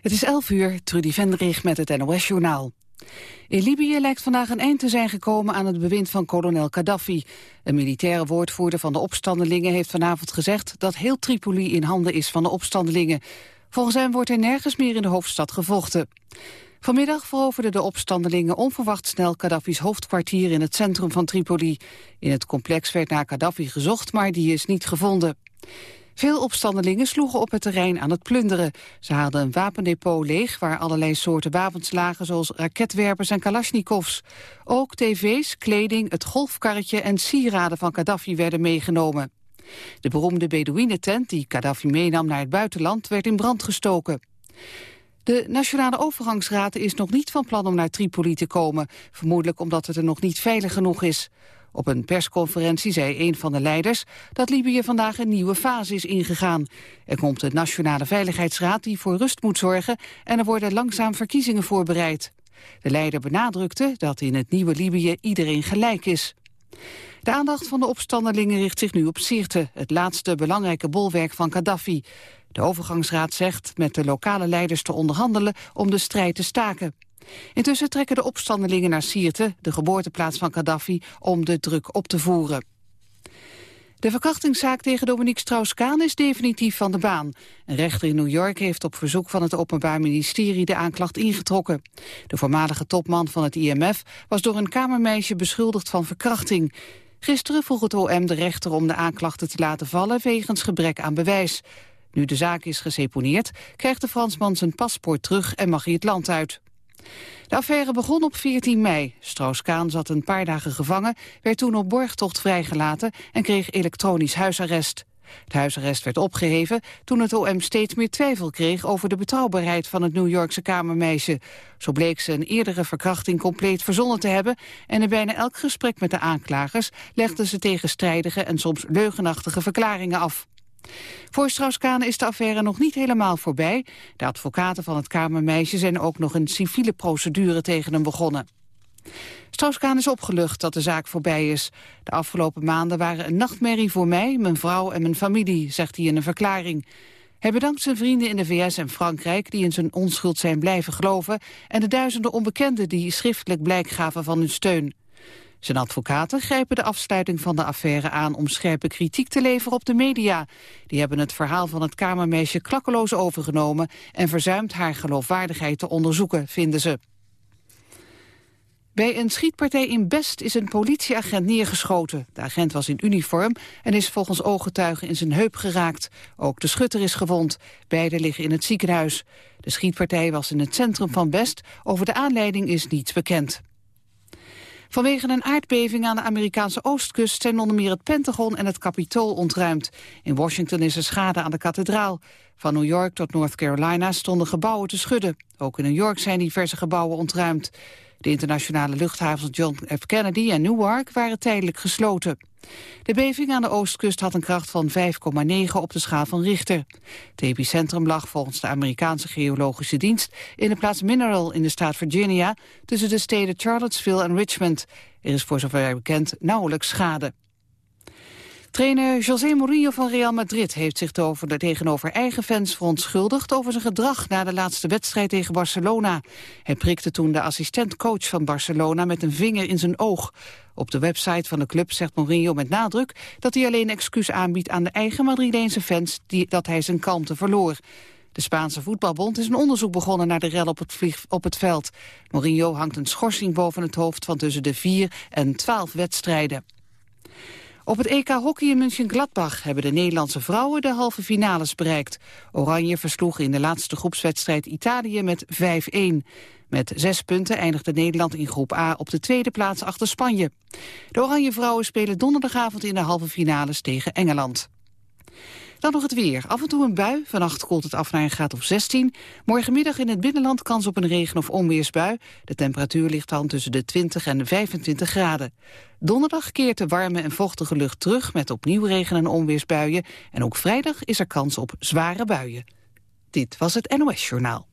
Het is 11 uur, Trudy Vendrig met het NOS-journaal. In Libië lijkt vandaag een eind te zijn gekomen aan het bewind van kolonel Gaddafi. Een militaire woordvoerder van de opstandelingen heeft vanavond gezegd... dat heel Tripoli in handen is van de opstandelingen. Volgens hem wordt er nergens meer in de hoofdstad gevochten. Vanmiddag veroverden de opstandelingen onverwacht snel Gaddafi's hoofdkwartier in het centrum van Tripoli. In het complex werd naar Gaddafi gezocht, maar die is niet gevonden. Veel opstandelingen sloegen op het terrein aan het plunderen. Ze haalden een wapendepot leeg waar allerlei soorten wapens lagen... zoals raketwerpers en kalasjnikovs. Ook tv's, kleding, het golfkarretje en sieraden van Gaddafi werden meegenomen. De beroemde Bedouinentent die Gaddafi meenam naar het buitenland... werd in brand gestoken. De Nationale Overgangsraad is nog niet van plan om naar Tripoli te komen. Vermoedelijk omdat het er nog niet veilig genoeg is. Op een persconferentie zei een van de leiders dat Libië vandaag een nieuwe fase is ingegaan. Er komt de Nationale Veiligheidsraad die voor rust moet zorgen en er worden langzaam verkiezingen voorbereid. De leider benadrukte dat in het nieuwe Libië iedereen gelijk is. De aandacht van de opstandelingen richt zich nu op Sirte, het laatste belangrijke bolwerk van Gaddafi. De overgangsraad zegt met de lokale leiders te onderhandelen om de strijd te staken. Intussen trekken de opstandelingen naar Sirte, de geboorteplaats van Gaddafi, om de druk op te voeren. De verkrachtingszaak tegen Dominique Strauss-Kaan is definitief van de baan. Een rechter in New York heeft op verzoek van het Openbaar Ministerie de aanklacht ingetrokken. De voormalige topman van het IMF was door een kamermeisje beschuldigd van verkrachting. Gisteren vroeg het OM de rechter om de aanklachten te laten vallen wegens gebrek aan bewijs. Nu de zaak is geseponeerd, krijgt de Fransman zijn paspoort terug en mag hij het land uit. De affaire begon op 14 mei. Strauss-Kaan zat een paar dagen gevangen, werd toen op borgtocht vrijgelaten en kreeg elektronisch huisarrest. Het huisarrest werd opgeheven toen het OM steeds meer twijfel kreeg over de betrouwbaarheid van het New Yorkse kamermeisje. Zo bleek ze een eerdere verkrachting compleet verzonnen te hebben en in bijna elk gesprek met de aanklagers legde ze tegenstrijdige en soms leugenachtige verklaringen af. Voor Strauss-Kaan is de affaire nog niet helemaal voorbij. De advocaten van het kamermeisje zijn ook nog een civiele procedure tegen hem begonnen. Strauss-Kaan is opgelucht dat de zaak voorbij is. De afgelopen maanden waren een nachtmerrie voor mij, mijn vrouw en mijn familie, zegt hij in een verklaring. Hij bedankt zijn vrienden in de VS en Frankrijk die in zijn onschuld zijn blijven geloven en de duizenden onbekenden die schriftelijk blijk gaven van hun steun. Zijn advocaten grijpen de afsluiting van de affaire aan om scherpe kritiek te leveren op de media. Die hebben het verhaal van het kamermeisje klakkeloos overgenomen en verzuimd haar geloofwaardigheid te onderzoeken, vinden ze. Bij een schietpartij in Best is een politieagent neergeschoten. De agent was in uniform en is volgens ooggetuigen in zijn heup geraakt. Ook de schutter is gewond. Beiden liggen in het ziekenhuis. De schietpartij was in het centrum van Best. Over de aanleiding is niets bekend. Vanwege een aardbeving aan de Amerikaanse oostkust zijn onder meer het Pentagon en het Capitool ontruimd. In Washington is er schade aan de kathedraal. Van New York tot North Carolina stonden gebouwen te schudden. Ook in New York zijn diverse gebouwen ontruimd. De internationale luchthavens John F. Kennedy en Newark waren tijdelijk gesloten. De beving aan de oostkust had een kracht van 5,9 op de schaal van Richter. Het epicentrum lag volgens de Amerikaanse geologische dienst in de plaats Mineral in de staat Virginia tussen de steden Charlottesville en Richmond. Er is voor zover bekend nauwelijks schade. Trainer José Mourinho van Real Madrid heeft zich tegenover eigen fans verontschuldigd over zijn gedrag na de laatste wedstrijd tegen Barcelona. Hij prikte toen de assistentcoach van Barcelona met een vinger in zijn oog. Op de website van de club zegt Mourinho met nadruk dat hij alleen excuus aanbiedt aan de eigen Madrileense fans die, dat hij zijn kalmte verloor. De Spaanse voetbalbond is een onderzoek begonnen naar de rel op het, op het veld. Mourinho hangt een schorsing boven het hoofd van tussen de vier en twaalf wedstrijden. Op het EK Hockey in München-Gladbach hebben de Nederlandse vrouwen de halve finales bereikt. Oranje versloeg in de laatste groepswedstrijd Italië met 5-1. Met zes punten eindigde Nederland in groep A op de tweede plaats achter Spanje. De Oranje vrouwen spelen donderdagavond in de halve finales tegen Engeland. Dan nog het weer. Af en toe een bui. Vannacht koelt het af naar een graad of 16. Morgenmiddag in het binnenland kans op een regen- of onweersbui. De temperatuur ligt dan tussen de 20 en de 25 graden. Donderdag keert de warme en vochtige lucht terug met opnieuw regen- en onweersbuien. En ook vrijdag is er kans op zware buien. Dit was het NOS Journaal.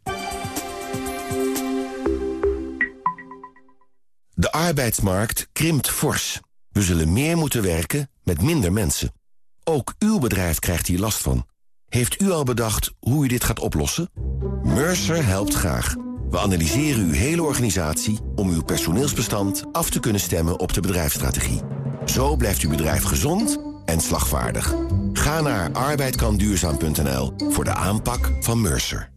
De arbeidsmarkt krimpt fors. We zullen meer moeten werken met minder mensen. Ook uw bedrijf krijgt hier last van. Heeft u al bedacht hoe u dit gaat oplossen? Mercer helpt graag. We analyseren uw hele organisatie om uw personeelsbestand af te kunnen stemmen op de bedrijfsstrategie. Zo blijft uw bedrijf gezond en slagvaardig. Ga naar arbeidkanduurzaam.nl voor de aanpak van Mercer.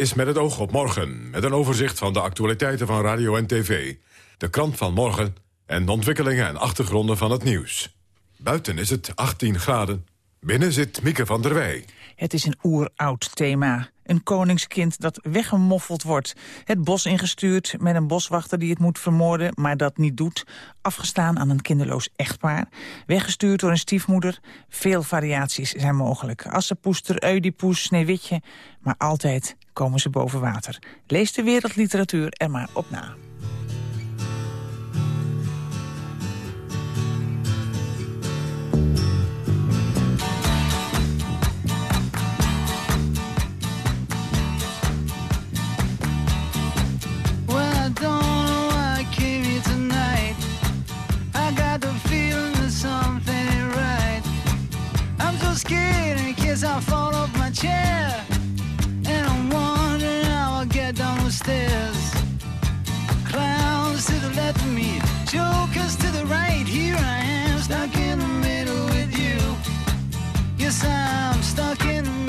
Is met het oog op morgen, met een overzicht van de actualiteiten van radio en tv. De krant van morgen en de ontwikkelingen en achtergronden van het nieuws. Buiten is het 18 graden. Binnen zit Mieke van der Wij. Het is een oeroud thema. Een koningskind dat weggemoffeld wordt. Het bos ingestuurd met een boswachter die het moet vermoorden... maar dat niet doet. Afgestaan aan een kinderloos echtpaar. Weggestuurd door een stiefmoeder. Veel variaties zijn mogelijk. Assepoester, Oedipus, Sneeuwwitje. Maar altijd komen ze boven water. Lees de wereldliteratuur er maar op na. Case I fall off my chair. And I'm wondering how I'll get down the stairs. Clowns to the left of me, jokers to the right. Here I am, stuck in the middle with you. Yes, I'm stuck in the middle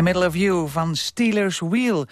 the Middle of You van Steelers Wheel.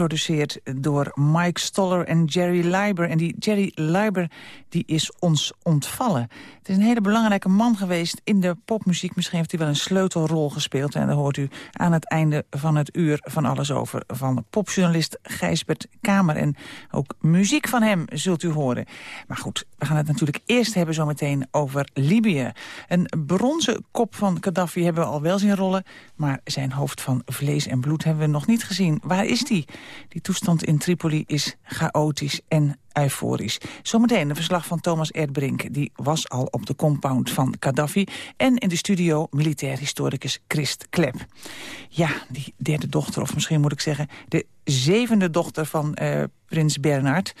Geproduceerd door Mike Stoller en Jerry Leiber. En die Jerry Leiber die is ons ontvallen. Het is een hele belangrijke man geweest in de popmuziek. Misschien heeft hij wel een sleutelrol gespeeld. En daar hoort u aan het einde van het uur van alles over. Van popjournalist Gijsbert Kamer. En ook muziek van hem zult u horen. Maar goed, we gaan het natuurlijk eerst hebben zometeen over Libië. Een bronzen kop van Gaddafi hebben we al wel zien rollen. Maar zijn hoofd van vlees en bloed hebben we nog niet gezien. Waar is die? Die toestand in Tripoli is chaotisch en euforisch. Zometeen een verslag van Thomas Erdbrink. Die was al op de compound van Gaddafi. En in de studio militair historicus Christ Klep. Ja, die derde dochter, of misschien moet ik zeggen... de zevende dochter van uh, prins Bernard...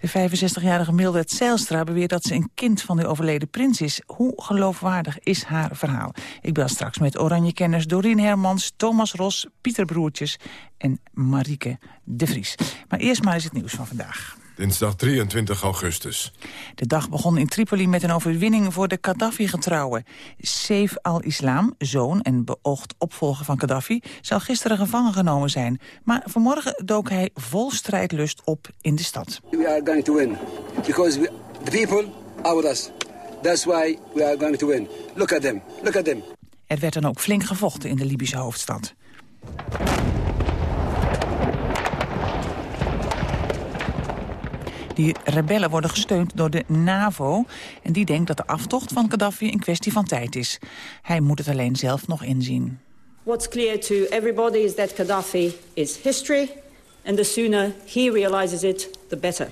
De 65-jarige Mildred Zijlstra beweert dat ze een kind van de overleden prins is. Hoe geloofwaardig is haar verhaal? Ik bel straks met Oranje-kenners Dorien Hermans, Thomas Ros, Pieter Broertjes en Marieke de Vries. Maar eerst maar eens het nieuws van vandaag. Dinsdag 23 augustus. De dag begon in Tripoli met een overwinning voor de Gaddafi-getrouwen. Saif al-Islam, zoon en beoogd opvolger van Gaddafi... zou gisteren gevangen genomen zijn. Maar vanmorgen dook hij vol strijdlust op in de stad. We are going to win. Because we, the people are with us. That's why we are going to win. Look at them. Look at them. Er werd dan ook flink gevochten in de Libische hoofdstad. Die rebellen worden gesteund door de NAVO. En die denkt dat de aftocht van Gaddafi een kwestie van tijd is. Hij moet het alleen zelf nog inzien. What's clear to everybody is that Gaddafi is history. And the sooner he realizes it, the better.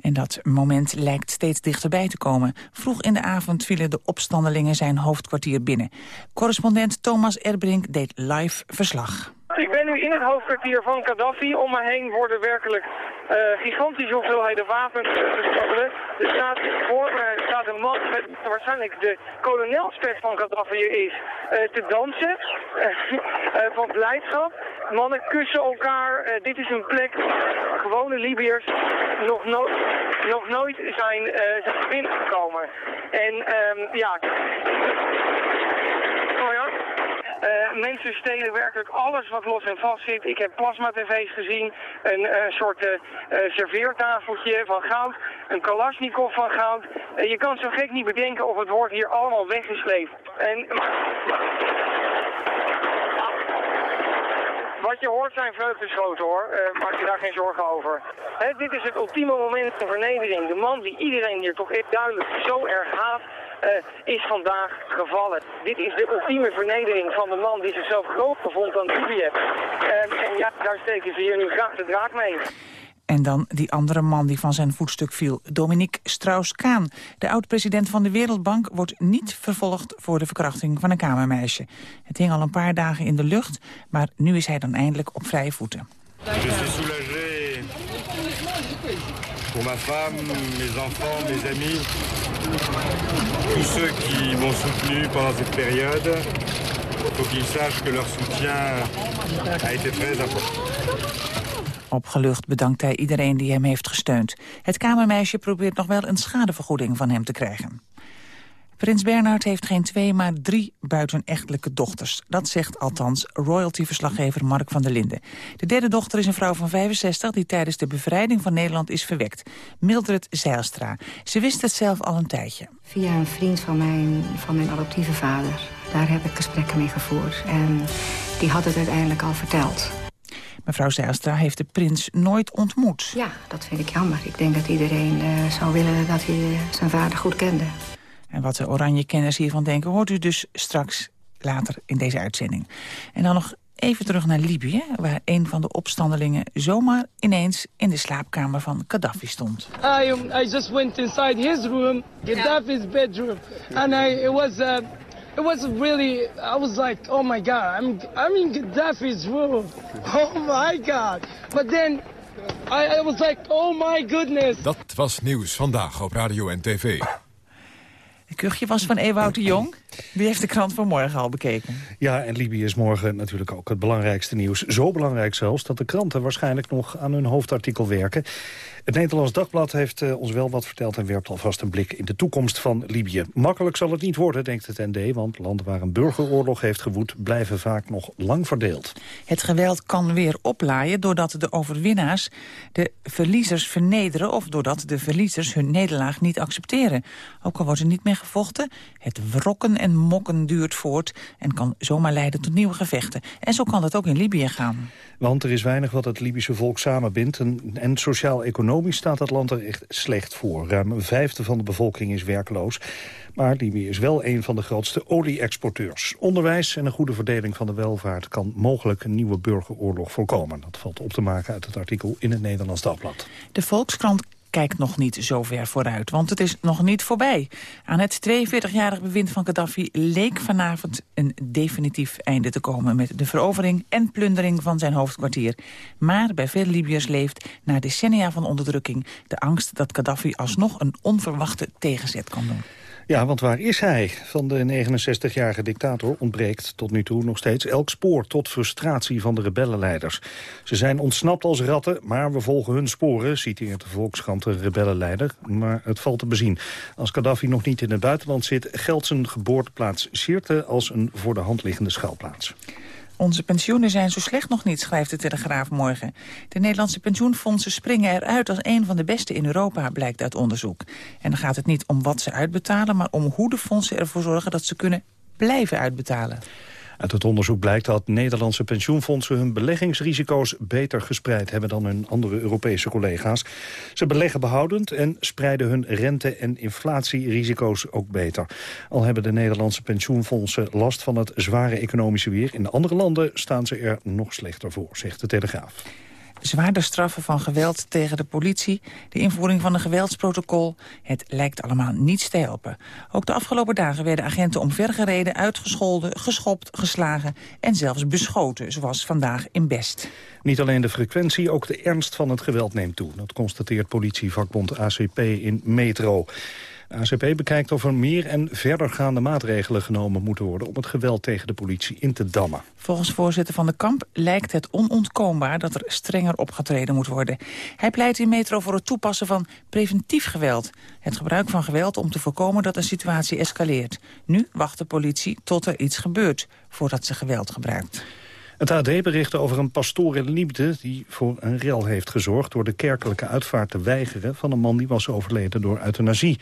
En dat moment lijkt steeds dichterbij te komen. Vroeg in de avond vielen de opstandelingen zijn hoofdkwartier binnen. Correspondent Thomas Erbrink deed live verslag. Ik ben nu in het hoofdkwartier van Gaddafi. Om me heen worden werkelijk uh, gigantische hoeveelheden wapens gesproken. Er staat voor me er staat een man waarschijnlijk de kolonelspet van Gaddafi is uh, te dansen. Van blijdschap. Mannen kussen elkaar. dit is een plek waar gewone Libiërs nog, no nog nooit zijn, zijn binnengekomen. En um, ja... Uh, mensen stelen werkelijk alles wat los en vast zit. Ik heb plasma-tv's gezien, een uh, soort uh, serveertafeltje van goud, een kalasnikov van goud. je kan zo gek niet bedenken of het wordt hier allemaal weggesleept. En... Wat je hoort zijn vreugdeschoten hoor, uh, maak je daar geen zorgen over. He, dit is het ultieme moment van vernedering. De man die iedereen hier toch echt duidelijk zo erg haat, uh, is vandaag gevallen. Dit is de ultieme vernedering van de man die zichzelf groter vond dan Libië. Uh, en ja, daar steken ze hier nu graag de draak mee. En dan die andere man die van zijn voetstuk viel, Dominique Strauss-Kaan. De oud-president van de Wereldbank wordt niet vervolgd voor de verkrachting van een kamermeisje. Het hing al een paar dagen in de lucht, maar nu is hij dan eindelijk op vrije voeten. Pour ma femme, mes enfants, mes amis, tous ceux qui m'ont soutenu pendant cette période, faut qu'ils sachent que leur soutien a été très important. Opgelucht bedankt hij iedereen die hem heeft gesteund. Het kamermeisje probeert nog wel een schadevergoeding van hem te krijgen. Prins Bernhard heeft geen twee, maar drie buitenechtelijke dochters. Dat zegt althans royalty-verslaggever Mark van der Linden. De derde dochter is een vrouw van 65 die tijdens de bevrijding van Nederland is verwekt. Mildred Zeilstra. Ze wist het zelf al een tijdje. Via een vriend van mijn, van mijn adoptieve vader. Daar heb ik gesprekken mee gevoerd. En die had het uiteindelijk al verteld. Mevrouw Zijlstra heeft de prins nooit ontmoet. Ja, dat vind ik jammer. Ik denk dat iedereen uh, zou willen dat hij zijn vader goed kende. En wat de oranje kenners hiervan denken... hoort u dus straks later in deze uitzending. En dan nog even terug naar Libië... waar een van de opstandelingen zomaar ineens in de slaapkamer van Gaddafi stond. I, um, I just went inside his room, Gaddafi's bedroom. And I, it was... Uh, it was really, I was like, oh my God, I'm, I'm in Gaddafi's room. Oh my God. But then I, I was like, oh my goodness. Dat was nieuws vandaag op radio en tv. Het kuchje was van Ewout de Jong. Die heeft de krant van morgen al bekeken. Ja, en Libië is morgen natuurlijk ook het belangrijkste nieuws. Zo belangrijk zelfs dat de kranten waarschijnlijk nog aan hun hoofdartikel werken. Het Nederlands Dagblad heeft eh, ons wel wat verteld... en werpt alvast een blik in de toekomst van Libië. Makkelijk zal het niet worden, denkt het ND... want landen waar een burgeroorlog heeft gewoed... blijven vaak nog lang verdeeld. Het geweld kan weer oplaaien doordat de overwinnaars de verliezers vernederen... of doordat de verliezers hun nederlaag niet accepteren. Ook al wordt er niet meer gevochten, het wrokken en mokken duurt voort... en kan zomaar leiden tot nieuwe gevechten. En zo kan dat ook in Libië gaan. Want er is weinig wat het Libische volk samenbindt... en, en sociaal-economisch staat het land er echt slecht voor. Ruim een vijfde van de bevolking is werkloos. Maar Libië is wel een van de grootste olie-exporteurs. Onderwijs en een goede verdeling van de welvaart... kan mogelijk een nieuwe burgeroorlog voorkomen. Dat valt op te maken uit het artikel in het Nederlands Dagblad. De Volkskrant kijkt nog niet zo ver vooruit, want het is nog niet voorbij. Aan het 42-jarig bewind van Gaddafi leek vanavond een definitief einde te komen... met de verovering en plundering van zijn hoofdkwartier. Maar bij veel Libiërs leeft na decennia van onderdrukking... de angst dat Gaddafi alsnog een onverwachte tegenzet kan doen. Ja, want waar is hij? Van de 69-jarige dictator ontbreekt tot nu toe nog steeds elk spoor... tot frustratie van de rebellenleiders. Ze zijn ontsnapt als ratten, maar we volgen hun sporen... citeert de Volkskrant de rebellenleider, maar het valt te bezien. Als Gaddafi nog niet in het buitenland zit... geldt zijn geboorteplaats Sirte als een voor de hand liggende schuilplaats. Onze pensioenen zijn zo slecht nog niet, schrijft de Telegraaf morgen. De Nederlandse pensioenfondsen springen eruit als een van de beste in Europa, blijkt uit onderzoek. En dan gaat het niet om wat ze uitbetalen, maar om hoe de fondsen ervoor zorgen dat ze kunnen blijven uitbetalen. Uit het onderzoek blijkt dat Nederlandse pensioenfondsen hun beleggingsrisico's beter gespreid hebben dan hun andere Europese collega's. Ze beleggen behoudend en spreiden hun rente- en inflatierisico's ook beter. Al hebben de Nederlandse pensioenfondsen last van het zware economische weer. In andere landen staan ze er nog slechter voor, zegt de Telegraaf zwaarder straffen van geweld tegen de politie... de invoering van een geweldsprotocol. Het lijkt allemaal niets te helpen. Ook de afgelopen dagen werden agenten omvergereden, uitgescholden... geschopt, geslagen en zelfs beschoten, zoals vandaag in Best. Niet alleen de frequentie, ook de ernst van het geweld neemt toe. Dat constateert politievakbond ACP in Metro. De ACP bekijkt of er meer en verdergaande maatregelen genomen moeten worden... om het geweld tegen de politie in te dammen. Volgens voorzitter Van de Kamp lijkt het onontkoombaar dat er strenger opgetreden moet worden. Hij pleit in Metro voor het toepassen van preventief geweld. Het gebruik van geweld om te voorkomen dat een situatie escaleert. Nu wacht de politie tot er iets gebeurt voordat ze geweld gebruikt. Het AD berichtte over een pastoor in Liefde die voor een rel heeft gezorgd... door de kerkelijke uitvaart te weigeren van een man die was overleden door euthanasie.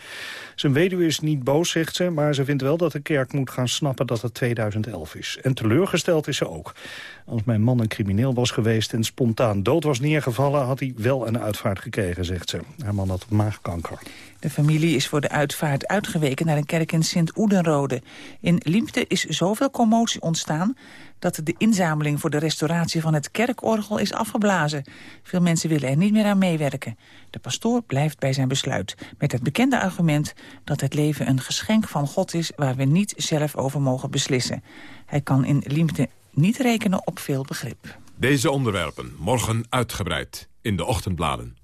Zijn weduwe is niet boos, zegt ze, maar ze vindt wel dat de kerk moet gaan snappen dat het 2011 is. En teleurgesteld is ze ook. Als mijn man een crimineel was geweest en spontaan dood was neergevallen... had hij wel een uitvaart gekregen, zegt ze. Haar man had maagkanker. De familie is voor de uitvaart uitgeweken naar een kerk in Sint-Oedenrode. In Liemte is zoveel commotie ontstaan dat de inzameling voor de restauratie van het kerkorgel is afgeblazen. Veel mensen willen er niet meer aan meewerken. De pastoor blijft bij zijn besluit, met het bekende argument dat het leven een geschenk van God is waar we niet zelf over mogen beslissen. Hij kan in Liemte niet rekenen op veel begrip. Deze onderwerpen morgen uitgebreid in de ochtendbladen.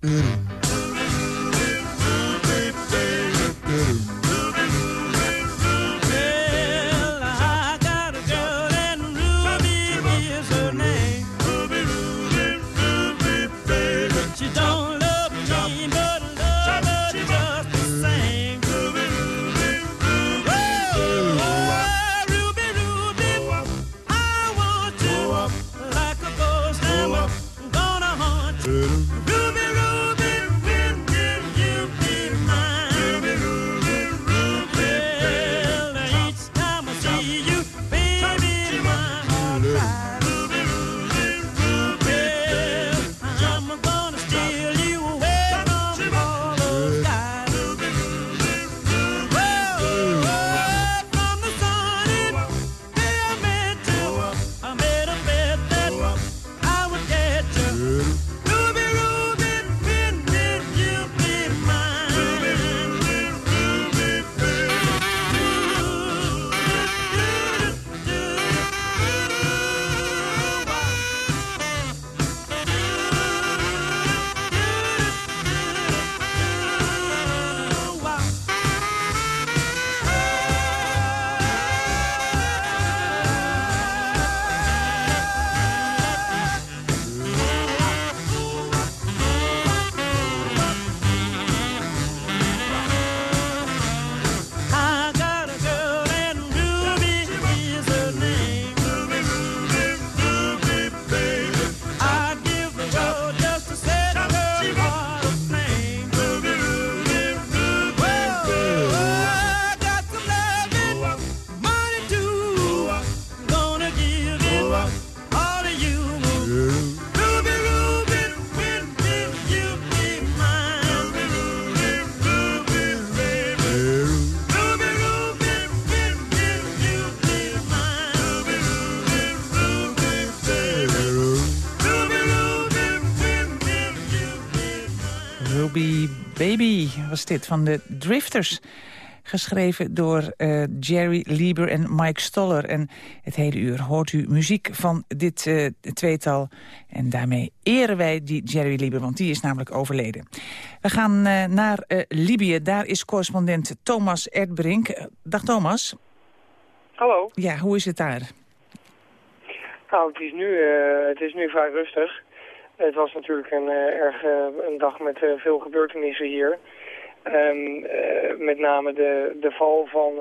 Baby was dit van de Drifters. Geschreven door uh, Jerry Lieber en Mike Stoller. En het hele uur hoort u muziek van dit uh, tweetal. En daarmee eren wij die Jerry Lieber, want die is namelijk overleden. We gaan uh, naar Libië. Daar is correspondent Thomas Erdbrink. dag Thomas. Hallo. Ja, hoe is het daar? Nou, het is nu, het is nu vrij rustig. Het was natuurlijk een, erg, een dag met veel gebeurtenissen hier. Uh, met name de, de val van,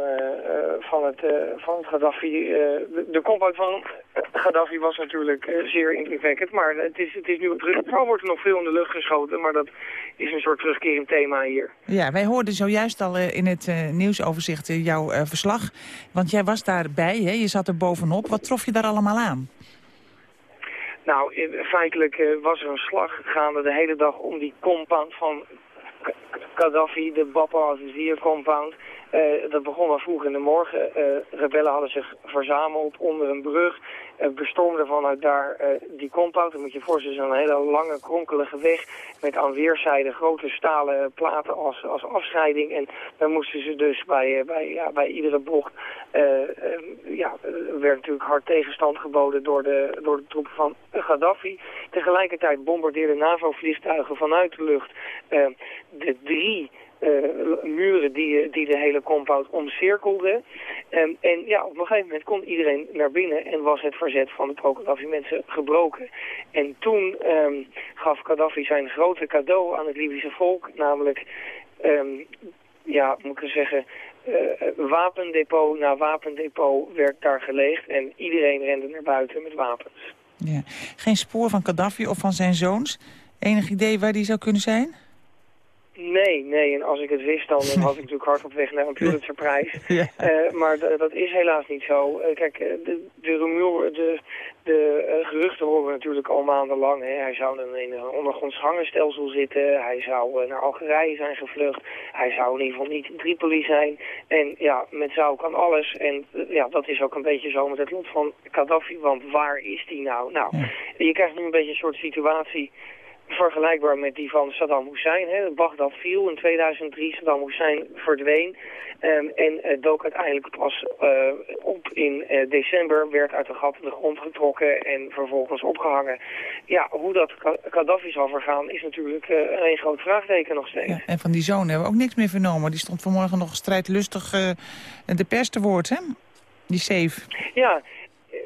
van, het, van Gaddafi. de, de van Gaddafi was natuurlijk zeer indrukwekkend. Maar het is, het is nu terug. Vooral wordt er nog veel in de lucht geschoten. Maar dat is een soort terugkerend thema hier. Ja, wij hoorden zojuist al in het nieuwsoverzicht jouw verslag. Want jij was daarbij, hè? je zat er bovenop. Wat trof je daar allemaal aan? Nou, feitelijk was er een slag gaande de hele dag om die compound van Gaddafi, de Baba al compound. Uh, dat begon al vroeg in de morgen. Uh, rebellen hadden zich verzameld onder een brug. Bestormden vanuit daar die compound. Dan moet je voorstellen, een hele lange, kronkelige weg... met aan weerszijden grote stalen platen als, als afscheiding. En daar moesten ze dus bij, bij, ja, bij iedere bocht... ja, werd natuurlijk hard tegenstand geboden door de, door de troepen van Gaddafi. Tegelijkertijd bombardeerden NAVO-vliegtuigen vanuit de lucht... de drie muren die, die de hele compound omcirkelden. Um, en ja, op een gegeven moment kon iedereen naar binnen en was het verzet van de pro-Gaddafi-mensen gebroken. En toen um, gaf Gaddafi zijn grote cadeau aan het Libische volk, namelijk, um, ja, moet ik zeggen, uh, wapendepot na wapendepot werd daar geleegd en iedereen rende naar buiten met wapens. Ja. Geen spoor van Gaddafi of van zijn zoons? Enig idee waar die zou kunnen zijn? Nee, nee. En als ik het wist, dan was ik natuurlijk hard op weg naar een Pulitzerprijs. Ja. Uh, maar dat is helaas niet zo. Uh, kijk, de, de, de, de uh, geruchten horen natuurlijk al maandenlang. Hè. Hij zou in een ondergronds gangenstelsel zitten. Hij zou naar Algerije zijn gevlucht. Hij zou in ieder geval niet in Tripoli zijn. En ja, met zou kan alles. En ja, dat is ook een beetje zo met het lot van Gaddafi. Want waar is die nou? Nou, je krijgt nu een beetje een soort situatie vergelijkbaar met die van Saddam Hussein. Hè. Baghdad viel in 2003, Saddam Hussein verdween. Um, en uh, dook uiteindelijk pas uh, op in uh, december, werd uit de gat in de grond getrokken en vervolgens opgehangen. Ja, hoe dat Gaddafi zal vergaan is natuurlijk een groot vraagteken nog steeds. Ja, en van die zoon hebben we ook niks meer vernomen. Die stond vanmorgen nog strijdlustig de pers te woord, hè? Die safe. Ja,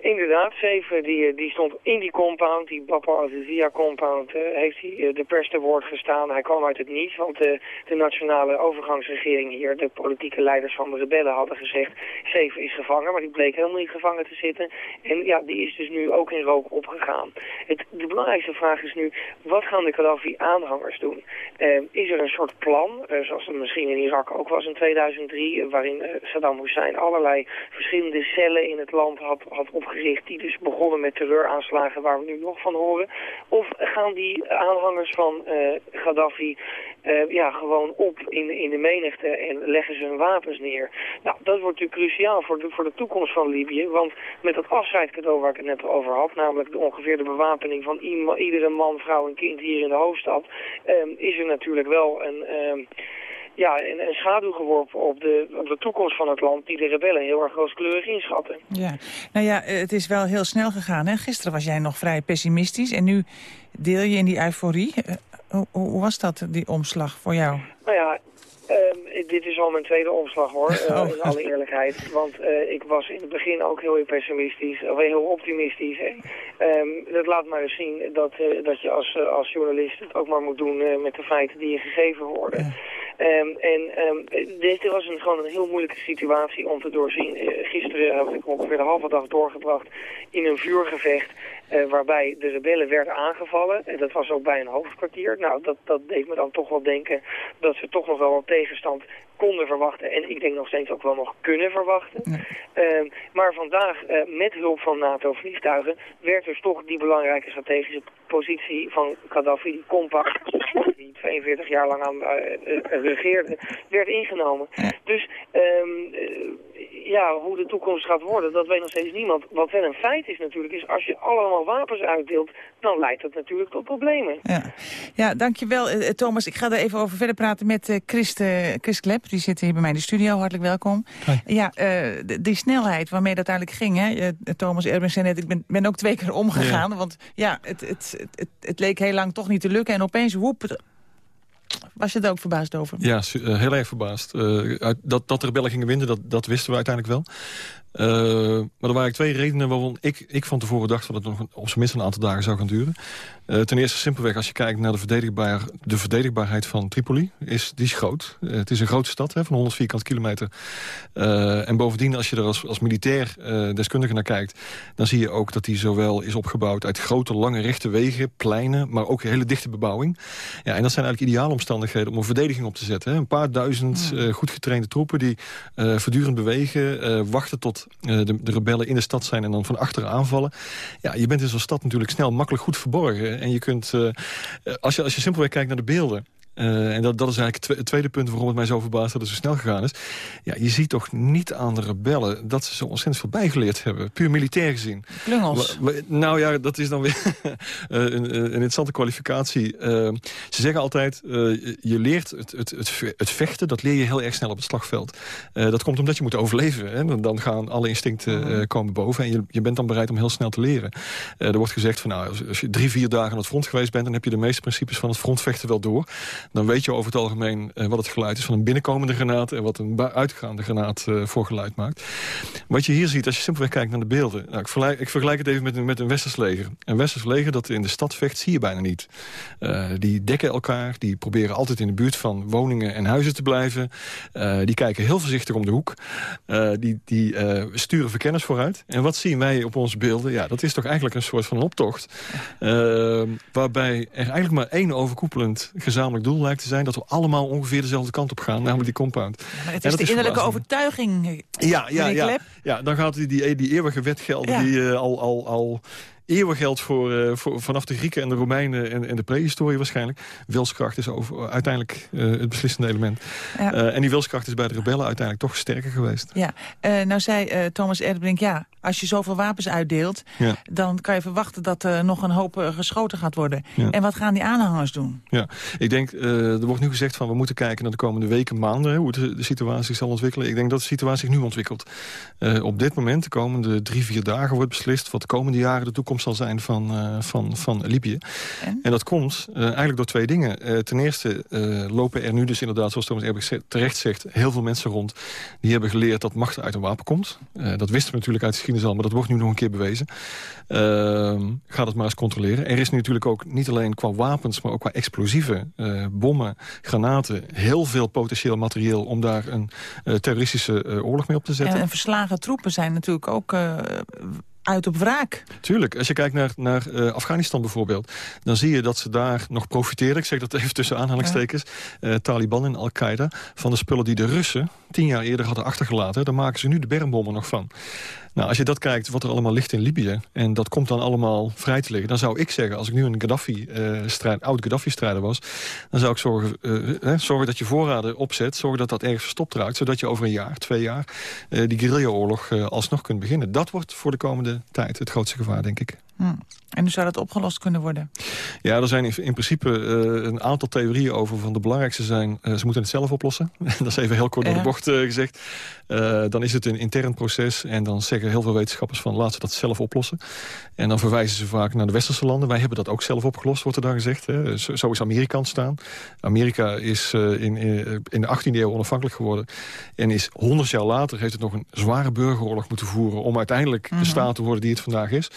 Inderdaad, Zeven die, die stond in die compound, die Bapar Azizia compound, uh, heeft hij uh, de pers te woord gestaan. Hij kwam uit het niets, want de nationale overgangsregering hier, de politieke leiders van de rebellen hadden gezegd, Zeven is gevangen, maar die bleek helemaal niet gevangen te zitten. En ja, die is dus nu ook in rook opgegaan. Het, de belangrijkste vraag is nu, wat gaan de Gaddafi-aanhangers doen? is er een soort plan, zoals het misschien in Irak ook was in 2003, waarin Saddam Hussein allerlei verschillende cellen in het land had, had die dus begonnen met terreuraanslagen waar we nu nog van horen? Of gaan die aanhangers van uh, Gaddafi uh, ja, gewoon op in, in de menigte en leggen ze hun wapens neer? Nou, dat wordt natuurlijk cruciaal voor de, voor de toekomst van Libië. Want met dat afscheidscadeau waar ik het net over had, namelijk de ongeveer de bewapening van iedere man, vrouw en kind hier in de hoofdstad, um, is er natuurlijk wel een... Ja, een, een, schaduw geworpen op de, op de toekomst van het land... die de rebellen heel erg rooskleurig inschatten. Ja, nou ja, het is wel heel snel gegaan. Hè? Gisteren was jij nog vrij pessimistisch en nu deel je in die euforie. Uh, hoe, hoe, was dat, die omslag voor jou? Nou ja, um, dit is al mijn tweede omslag hoor, uh, in alle eerlijkheid. Want uh, ik was in het begin ook heel pessimistisch, of heel optimistisch. Um, dat laat maar eens zien dat, uh, dat je als, als journalist het ook maar moet doen met de feiten die je gegeven worden. Um, en um, dit was een, gewoon een heel moeilijke situatie om te doorzien. Uh, gisteren heb ik ongeveer de halve dag doorgebracht in een vuurgevecht... Uh, waarbij de rebellen werden aangevallen. En dat was ook bij een hoofdkwartier. Nou, dat, dat deed me dan toch wel denken dat ze toch nog wel een tegenstand konden verwachten. En ik denk nog steeds ook wel nog kunnen verwachten. Uh, maar vandaag, uh, met hulp van NATO-vliegtuigen, werd dus toch die belangrijke strategische positie van Gaddafi, die compact, die 42 jaar lang aan uh, regeerde, werd ingenomen. Dus um, ja, hoe de toekomst gaat worden, dat weet nog steeds niemand. Wat wel een feit is natuurlijk, is als je allemaal wapens uitdeelt, dan leidt dat natuurlijk tot problemen. Ja, ja dankjewel Thomas. Ik ga er even over verder praten met Chris, Chris Klep. Die zit hier bij mij in de studio. Hartelijk welkom. Ja, die snelheid waarmee dat eigenlijk ging. Hè? Thomas Erben zei net, ik ben, ben ook twee keer omgegaan. Ja. Want ja, het, het, het, het, leek heel lang toch niet te lukken. En opeens, woep, was je er ook verbaasd over? Ja, heel erg verbaasd. Uh, dat, dat de rebellen gingen winnen, dat, dat wisten we uiteindelijk wel. Uh, maar er waren twee redenen waarom ik, ik van tevoren dacht... dat het nog op zijn minst een aantal dagen zou gaan duren. Uh, ten eerste simpelweg, als je kijkt naar de, verdedigbaar, de verdedigbaarheid van Tripoli... Is, die is groot. Uh, het is een grote stad hè, van 100 vierkante kilometer. en bovendien, als je er als, als militair deskundige naar kijkt... dan zie je ook dat die zowel is opgebouwd uit grote, lange, rechte wegen... pleinen, maar ook hele dichte bebouwing. Ja, en dat zijn eigenlijk ideale omstandigheden om een verdediging op te zetten. Hè. Een paar duizend goed getrainde troepen die voortdurend bewegen... wachten tot de, de, rebellen in de stad zijn en dan van achteren aanvallen. Ja, je bent in zo'n stad natuurlijk snel makkelijk goed verborgen. En je kunt, uh, als, je, als je simpelweg kijkt naar de beelden... Uh, en dat, dat is eigenlijk het tweede punt waarom het mij zo verbaast dat het zo snel gegaan is. Ja, je ziet toch niet aan de rebellen dat ze zo ontzettend veel bijgeleerd hebben. Puur militair gezien. Klungels. Nou ja, dat is dan weer een, een, interessante kwalificatie. Uh, ze zeggen altijd, uh, je leert het, het, het, het, vechten, dat leer je heel erg snel op het slagveld. dat komt omdat je moet overleven. Hè? Dan gaan alle instincten mhm. komen boven en je, je bent dan bereid om heel snel te leren. er wordt gezegd van nou, als je drie, vier dagen aan het front geweest bent... dan heb je de meeste principes van het frontvechten wel door dan weet je over het algemeen uh, wat het geluid is van een binnenkomende granaat... en wat een uitgaande granaat uh, voor geluid maakt. Wat je hier ziet, als je simpelweg kijkt naar de beelden... Nou, ik, vergelijk, ik, vergelijk, het even met met een westers leger. Een westers leger dat in de stad vecht, zie je bijna niet. Uh, die dekken elkaar, die proberen altijd in de buurt van woningen en huizen te blijven. die kijken heel voorzichtig om de hoek. die die sturen verkenners vooruit. En wat zien wij op onze beelden? Ja, dat is toch eigenlijk een soort van optocht. waarbij er eigenlijk maar één overkoepelend gezamenlijk doel lijkt te zijn... dat we allemaal ongeveer dezelfde kant op gaan, namelijk die compound. Ja, maar het is de innerlijke overtuiging, ja, ja, ja, ja, dan gaat die, die, die eeuwige wet gelden die uh, al, al, al eeuwen geldt voor, uh, voor, vanaf de Grieken en de Romeinen en, en de prehistorie waarschijnlijk. Wilskracht is over, uiteindelijk uh, het beslissende element. Ja. Uh, en die wilskracht is bij de rebellen uiteindelijk toch sterker geweest. Ja, nou zei Thomas Erdbrink, ja, als je zoveel wapens uitdeelt... Ja. dan kan je verwachten dat er nog een hoop geschoten gaat worden. Ja. En wat gaan die aanhangers doen? Ja, ik denk, er wordt nu gezegd van we moeten kijken naar de komende weken, maanden... hoe de, de situatie zal ontwikkelen. Ik denk dat de situatie zich nu ontwikkelt. op dit moment, de komende drie, vier dagen wordt beslist... wat de komende jaren de toekomst zal zijn van, uh, van, van Libië. En? en dat komt uh, eigenlijk door twee dingen. Uh, ten eerste lopen er nu dus inderdaad, zoals Thomas Erbig terecht zegt... heel veel mensen rond die hebben geleerd dat macht uit een wapen komt. dat wisten we natuurlijk uit de geschiedenis al, maar dat wordt nu nog een keer bewezen. Ehm, ga dat maar eens controleren. Er is nu natuurlijk ook niet alleen qua wapens, maar ook qua explosieven... bommen, granaten, heel veel potentieel materieel... om daar een terroristische oorlog mee op te zetten. En, en verslagen troepen zijn natuurlijk ook uit op wraak. Tuurlijk. Als je kijkt naar, naar uh, Afghanistan bijvoorbeeld... dan zie je dat ze daar nog profiteren. Ik zeg dat even tussen aanhalingstekens. Ja. Uh, Taliban en Al-Qaeda. Van de spullen die de Russen tien jaar eerder hadden achtergelaten. Daar maken ze nu de bermbommen nog van. Nou, als je dat kijkt, wat er allemaal ligt in Libië... en dat komt dan allemaal vrij te liggen... dan zou ik zeggen, als ik nu een Gaddafi, uh, oud Gaddafi-strijder was... dan zou ik zorgen, uh, zorgen dat je voorraden opzet... zorgen dat dat ergens verstopt raakt... zodat je over een jaar, twee jaar... Uh, die guerrilla-oorlog alsnog kunt beginnen. Dat wordt voor de komende tijd het grootste gevaar, denk ik. Hmm. En hoe zou dat opgelost kunnen worden? Ja, er zijn in, in principe uh, een aantal theorieën over. Van de belangrijkste zijn, uh, ze moeten het zelf oplossen. dat is even heel kort door de bocht uh, gezegd. dan is het een intern proces. En dan zeggen heel veel wetenschappers van laten ze dat zelf oplossen. En dan verwijzen ze vaak naar de westerse landen. Wij hebben dat ook zelf opgelost, wordt er dan gezegd. Hè. Zo, zo, is Amerika ontstaan. Amerika is in, in de 18e eeuw onafhankelijk geworden. En is 100 jaar later heeft het nog een zware burgeroorlog moeten voeren... om uiteindelijk de mhm. staat te worden die het vandaag is.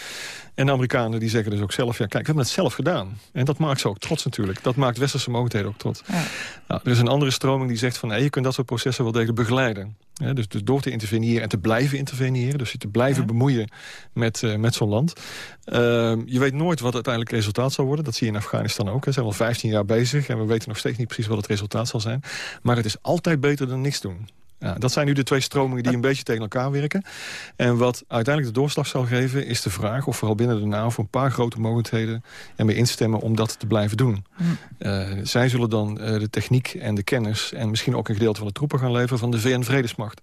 En de Amerikanen die zeggen dus ook zelf... ja, kijk, we hebben het zelf gedaan. En dat maakt ze ook trots natuurlijk. Dat maakt westerse mogendheden ook trots. Ja. Nou, er is een andere stroming die zegt van... Hey, je kunt dat soort processen wel degelijk begeleiden. dus, dus, door te interveneren en te blijven interveneren... dus je te blijven bemoeien met, uh, met zo'n land. Uh, je weet nooit wat uiteindelijk het resultaat zal worden. Dat zie je in Afghanistan ook. Ze zijn al 15 jaar bezig en we weten nog steeds niet precies wat het resultaat zal zijn. Maar het is altijd beter dan niks doen. Ja, dat zijn nu de twee stromingen die een beetje tegen elkaar werken. En wat uiteindelijk de doorslag zal geven... is de vraag of vooral binnen de NAVO een paar grote mogelijkheden... ermee instemmen om dat te blijven doen. Uh, zij zullen dan uh, de techniek en de kennis... en misschien ook een gedeelte van de troepen gaan leveren... van de VN-vredesmacht,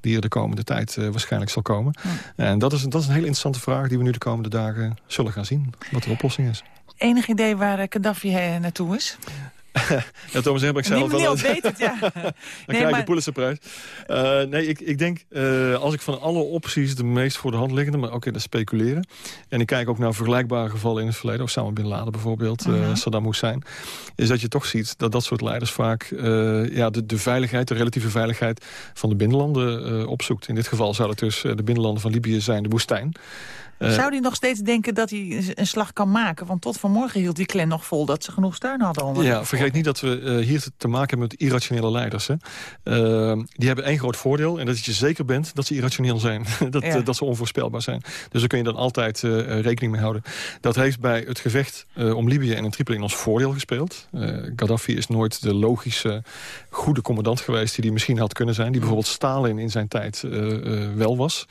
die er de komende tijd uh, waarschijnlijk zal komen. En dat is, dat is een hele interessante vraag... die we nu de komende dagen zullen gaan zien. Wat de oplossing is. Enig idee waar Gaddafi naartoe is? ja, Thomas Herbert zelf wel... Niemand weet het, ja. Dan nee, krijg je maar... de Pulitzerprijs. Uh, nee, ik, ik denk, uh, als ik van alle opties de meest voor de hand liggende... maar ook in het speculeren... en ik kijk ook naar vergelijkbare gevallen in het verleden... of Osama Bin Laden bijvoorbeeld, uh -huh. Saddam Hussein... is dat je toch ziet dat dat soort leiders vaak... ja, de, de veiligheid, de relatieve veiligheid van de binnenlanden opzoekt. In dit geval zou het dus de binnenlanden van Libië zijn, de woestijn... Uh, Zou hij nog steeds denken dat hij een slag kan maken? Want tot vanmorgen hield die clan nog vol dat ze genoeg steun hadden. ja, vergeet niet dat we uh, hier te maken hebben met irrationele leiders. Hè. Uh, die hebben één groot voordeel en dat je zeker bent dat ze irrationeel zijn. dat, ja. dat ze onvoorspelbaar zijn. Dus daar kun je dan altijd rekening mee houden. Dat heeft bij het gevecht om Libië en in Tripoli in ons voordeel gespeeld. Gaddafi is nooit de logische, goede commandant geweest... die hij misschien had kunnen zijn. Die bijvoorbeeld Stalin in zijn tijd wel was.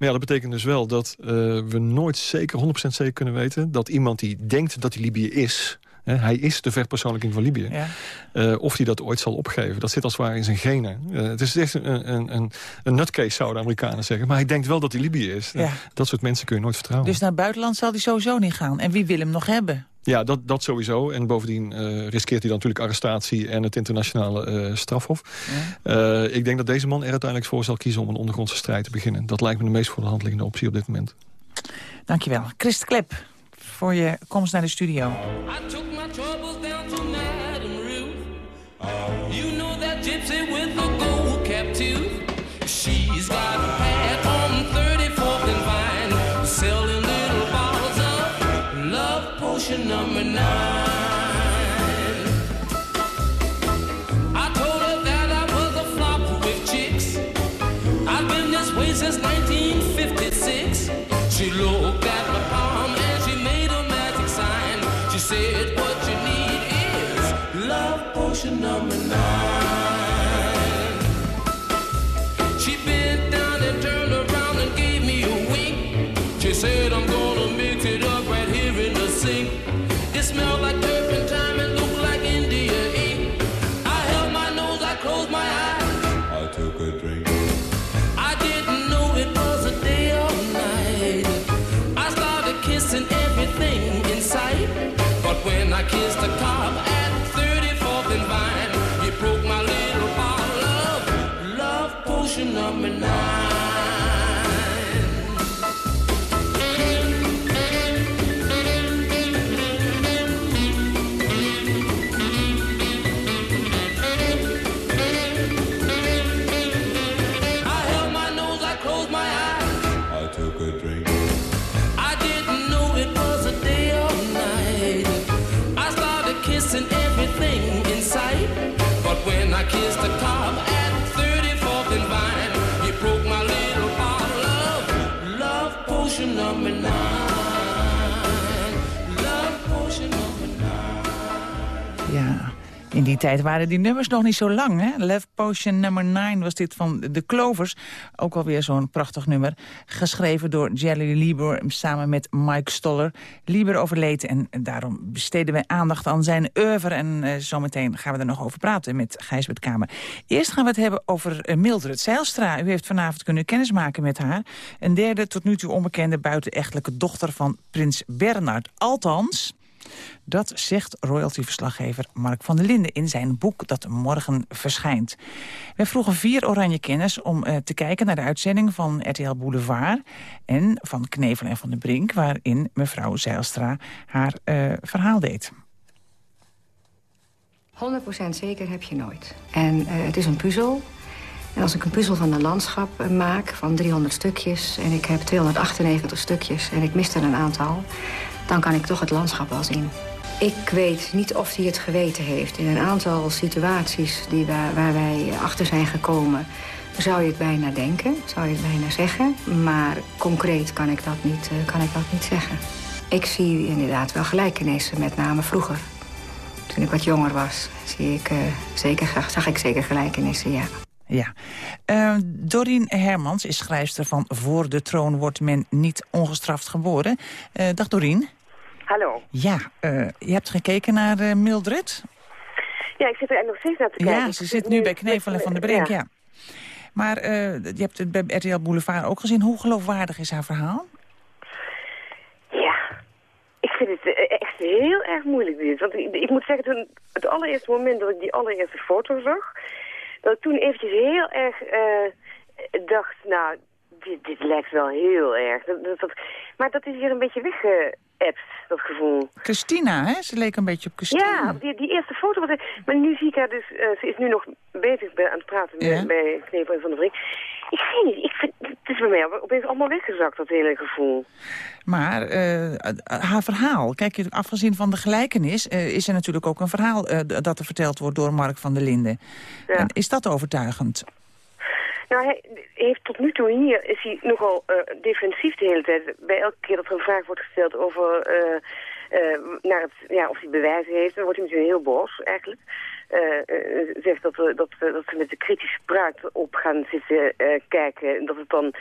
Maar ja, dat betekent dus wel dat uh, we nooit zeker, 100% zeker kunnen weten... dat iemand die denkt dat hij Libië is... Hè, hij is de verpersoonlijking van Libië. Ja. Uh, of hij dat ooit zal opgeven. Dat zit als het ware in zijn genen. Uh, het is echt een, een, een, een nutcase, zouden de Amerikanen zeggen. Maar hij denkt wel dat hij Libië is. Ja. Dat soort mensen kun je nooit vertrouwen. Dus naar het buitenland zal hij sowieso niet gaan. En wie wil hem nog hebben? Ja, dat, dat sowieso. En bovendien uh, riskeert hij dan natuurlijk arrestatie en het internationale uh, strafhof. Ja. Uh, ik denk dat deze man er uiteindelijk voor zal kiezen om een ondergrondse strijd te beginnen. Dat lijkt me de meest voor de hand liggende optie op dit moment. Dankjewel. Christ Klep, voor je komst naar de studio. When I kissed In die tijd waren die nummers nog niet zo lang. Hè? Love Potion nummer 9 was dit van de Clovers. Ook alweer zo'n prachtig nummer. Geschreven door Jelly Lieber samen met Mike Stoller. Lieber overleed en daarom besteden wij aandacht aan zijn oeuvre. En uh, zometeen gaan we er nog over praten met Gijsbert Kamer. Eerst gaan we het hebben over uh, Mildred Zeilstra. U heeft vanavond kunnen kennismaken met haar. Een derde tot nu toe onbekende buitenechtelijke dochter van prins Bernard. Althans... Dat zegt royalty-verslaggever Mark van der Linden in zijn boek dat morgen verschijnt. We vroegen vier oranje kennis om uh, te kijken naar de uitzending van RTL Boulevard... en van Knevel en van de Brink, waarin mevrouw Zeilstra haar uh, verhaal deed. 100% zeker heb je nooit. En uh, het is een puzzel. En als ik een puzzel van een landschap maak van 300 stukjes... en ik heb 298 stukjes en ik mis er een aantal dan kan ik toch het landschap wel zien. Ik weet niet of hij het geweten heeft. In een aantal situaties die waar, wij achter zijn gekomen... zou je het bijna denken, zou je het bijna zeggen. Maar concreet kan ik dat niet, uh, kan ik dat niet zeggen. Ik zie inderdaad wel gelijkenissen, met name vroeger. Toen ik wat jonger was, zie ik, uh, zeker, zag ik zeker gelijkenissen, ja. Ja. Uh, Dorien Hermans is schrijfster van Voor de troon wordt men niet ongestraft geboren. Dag Dorien. Hallo. Ja, uh, je hebt gekeken naar uh, Mildred? Ja, ik zit er nog steeds naar te kijken. Ja, ze zit nu bij Knevel en Van der Brink, ja. ja. Maar je hebt het bij RTL Boulevard ook gezien. Hoe geloofwaardig is haar verhaal? Ja, ik vind het echt heel erg moeilijk dit. Want ik, ik moet zeggen, toen het allereerste moment dat ik die allereerste foto zag dat ik toen eventjes heel erg dacht, nou, dit, dit lijkt wel heel erg. Dat, dat, dat, maar dat is hier een beetje weggeëpt, dat gevoel. Christina, hè? Ze leek een beetje op Christina. Ja, die, die eerste foto. Was, maar nu zie ik haar dus, uh, ze is nu nog bezig bij, aan het praten met, bij en Van der Brink. Ik weet niet, ik vind, het is bij mij opeens allemaal weggezakt, dat hele gevoel. Maar eh, haar verhaal, kijk, afgezien van de gelijkenis... eh, is er natuurlijk ook een verhaal eh, dat er verteld wordt door Mark van der Linden. En is dat overtuigend? Nou, hij heeft tot nu toe hier is hij nogal eh, defensief de hele tijd. Bij elke keer dat er een vraag wordt gesteld over eh, eh, naar het, ja, of hij bewijzen heeft, dan wordt hij meteen heel boos eigenlijk. Zegt dat, we, dat, we- dat ze met de kritische praat op gaan zitten kijken. En dat, het dan,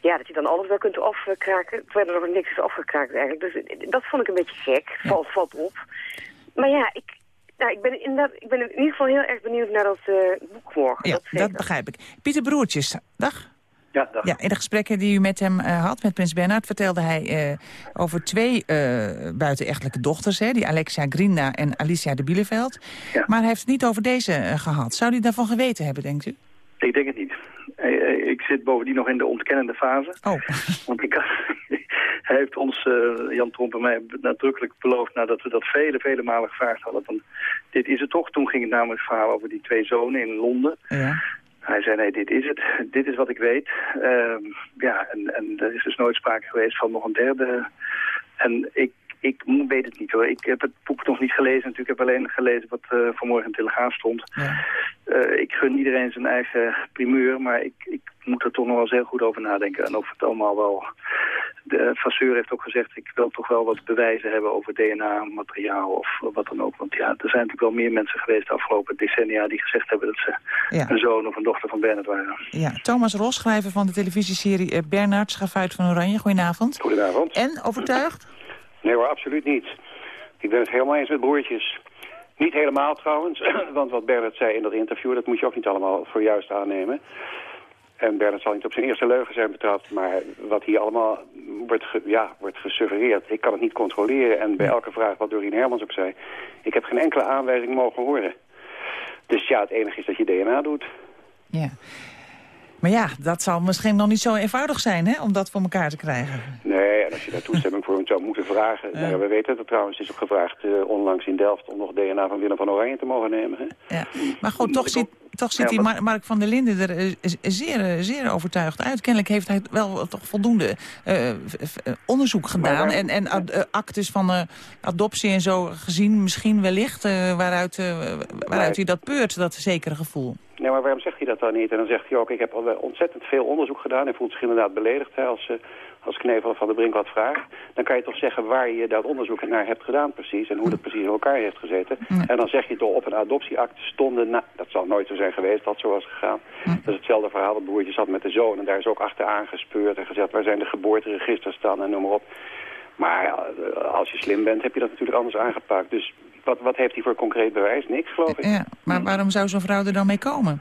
ja, dat je dan alles wel kunt afkraken, terwijl er nog niks is afgekraakt eigenlijk. Dus dat vond ik een beetje gek, valt, valt op. Maar ja, ik, nou, ik, ben inderdaad, ik ben in ieder geval heel erg benieuwd naar dat eh, boek morgen. Ja, dat begrijp ik. Pieter Broertjes, dag. Ja, dag. Ja, in de gesprekken die u met hem eh, had, met prins Bernhard... vertelde hij eh, over twee eh, buitenechtelijke dochters... Hè, die Alexia Grinda en Alicia de Bieleveld. Maar hij heeft het niet over deze eh, gehad. Zou hij daarvan geweten hebben, denkt u? Ik denk het niet. Ik zit bovendien nog in de ontkennende fase. Oh. Want ik, hij heeft ons, eh, Jan Tromp en mij, nadrukkelijk beloofd... nadat we dat vele, vele malen gevraagd hadden... van dit is het toch. Toen ging het namelijk het verhaal over die twee zonen in Londen. Ja. Hij zei, nee, dit is het. Dit is wat ik weet. Ehm, ja, en, en er is dus nooit sprake geweest van nog een derde. En ik, ik weet het niet hoor. Ik heb het boek nog niet gelezen. Natuurlijk ik heb alleen gelezen wat eh, vanmorgen in de Telegraaf stond. Eh, ik gun iedereen zijn eigen primeur, maar ik, ik moet er toch nog wel eens heel goed over nadenken. En of het allemaal wel... De fasseur heeft ook gezegd, ik wil toch wel wat bewijzen hebben over DNA-materiaal of wat dan ook. Want ja, er zijn natuurlijk wel meer mensen geweest de afgelopen decennia die gezegd hebben dat ze Ja. een zoon of een dochter van Bernard waren. Ja, Thomas Ros, schrijver van de televisieserie eh, Bernard Schafuit van Oranje. Goedenavond. Goedenavond. En, overtuigd? Nee hoor, absoluut niet. Ik ben het helemaal eens met broertjes. Niet helemaal trouwens, want wat Bernard zei in dat interview... dat moet je ook niet allemaal voor juist aannemen. En Bernard zal niet op zijn eerste leugen zijn betrapt... maar wat hier allemaal wordt, ge- ja, wordt gesuggereerd... ik kan het niet controleren. En bij elke vraag, wat Doreen Hermans ook zei... ik heb geen enkele aanwijzing mogen horen. Dus ja, het enige is dat je DNA doet. Ja. Maar ja, dat zal misschien nog niet zo eenvoudig zijn, hè, om dat voor elkaar te krijgen. Nee, en als je daar toestemming voor zou moeten vragen... Nou we weten het trouwens, het is ook gevraagd eh, onlangs in Delft... om nog DNA van Willem van Oranje te mogen nemen. Hè? Ja. Maar goed, toch ziet, toch ziet Ja, die maar- Mar- Mark van der Linden er eh, z- zeer, eh, zeer overtuigd uit. Kennelijk heeft hij wel toch voldoende eh, eh, onderzoek gedaan... en, en ad- eh, actes van eh, adoptie en zo gezien, misschien wellicht... eh, waaruit, eh, waaruit hij dat peurt, dat zekere gevoel. Nee, maar waarom zegt hij dat dan niet? En dan zegt hij ook, ik heb ontzettend veel onderzoek gedaan... en voelt zich inderdaad beledigd hè, als, eh, als Knevel van de Brink wat vraagt. Dan kan je toch zeggen waar je dat onderzoek naar hebt gedaan precies... en hoe dat precies in elkaar heeft gezeten. En dan zeg je toch op een adoptieakte stonden... na dat zal nooit zo zijn geweest dat zo was gegaan. Dat is hetzelfde verhaal dat broertje zat met de zoon... en daar is ook achteraan gespeurd en gezegd... waar zijn de geboorteregisters staan en noem maar op. Maar eh, als je slim bent heb je dat natuurlijk anders aangepakt. Dus wat, wat heeft hij voor concreet bewijs? Niks, geloof ik. Ja, maar waarom zou zo'n vrouw er dan mee komen?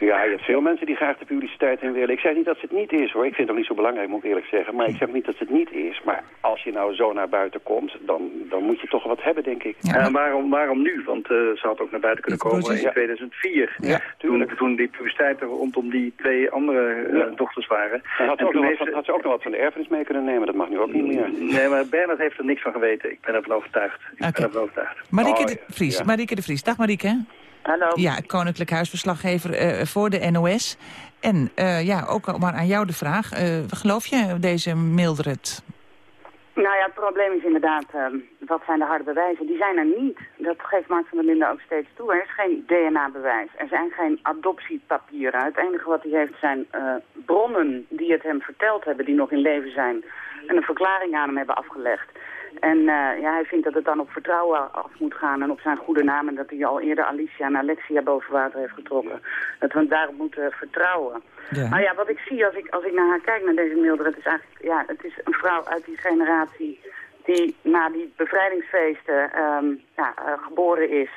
Ja, je hebt veel mensen die graag de publiciteit in willen. Ik zeg niet dat ze het niet is hoor. Ik vind het ook niet zo belangrijk, moet ik eerlijk zeggen. Maar ik zeg niet dat ze het niet is. Maar als je nou zo naar buiten komt, dan, dan moet je toch wat hebben, denk ik. en waarom, waarom nu? Want eh, ze had ook naar buiten kunnen komen in Ja. 2004. Ja, toen, toen die publiciteit er rondom die twee andere eh, dochters waren. En had, ze ook toen nog heeft van, had ze ook nog wat van de erfenis mee kunnen nemen? Dat mag nu ook niet meer. Nee, maar Bernard heeft er niks van geweten. Ik ben ervan overtuigd. Ik ben ervan overtuigd. Marieke Oh, de Vries, ja. Marieke de Vries. Dag Marieke. Hallo. Ja, Koninklijk Huisverslaggever eh, voor de NOS. En eh, ja, ook maar aan jou de vraag. eh, geloof je deze Mildred? Nou ja, het probleem is inderdaad, ehm, wat zijn de harde bewijzen? Die zijn er niet. Dat geeft Mark van der Linden ook steeds toe. Er is geen DNA-bewijs. Er zijn geen adoptiepapieren. Het enige wat hij heeft zijn bronnen die het hem verteld hebben, die nog in leven zijn. En een verklaring aan hem hebben afgelegd. En eh, ja, hij vindt dat het dan op vertrouwen af moet gaan en op zijn goede naam. En dat hij al eerder Alicia en Alexia boven water heeft getrokken. Dat we hem daarop moeten vertrouwen. Ja. Maar ja, wat ik zie als ik, als ik naar haar kijk, naar deze Mildred, is eigenlijk... Ja, het is een vrouw uit die generatie die na die bevrijdingsfeesten ehm, ja, eh, geboren is.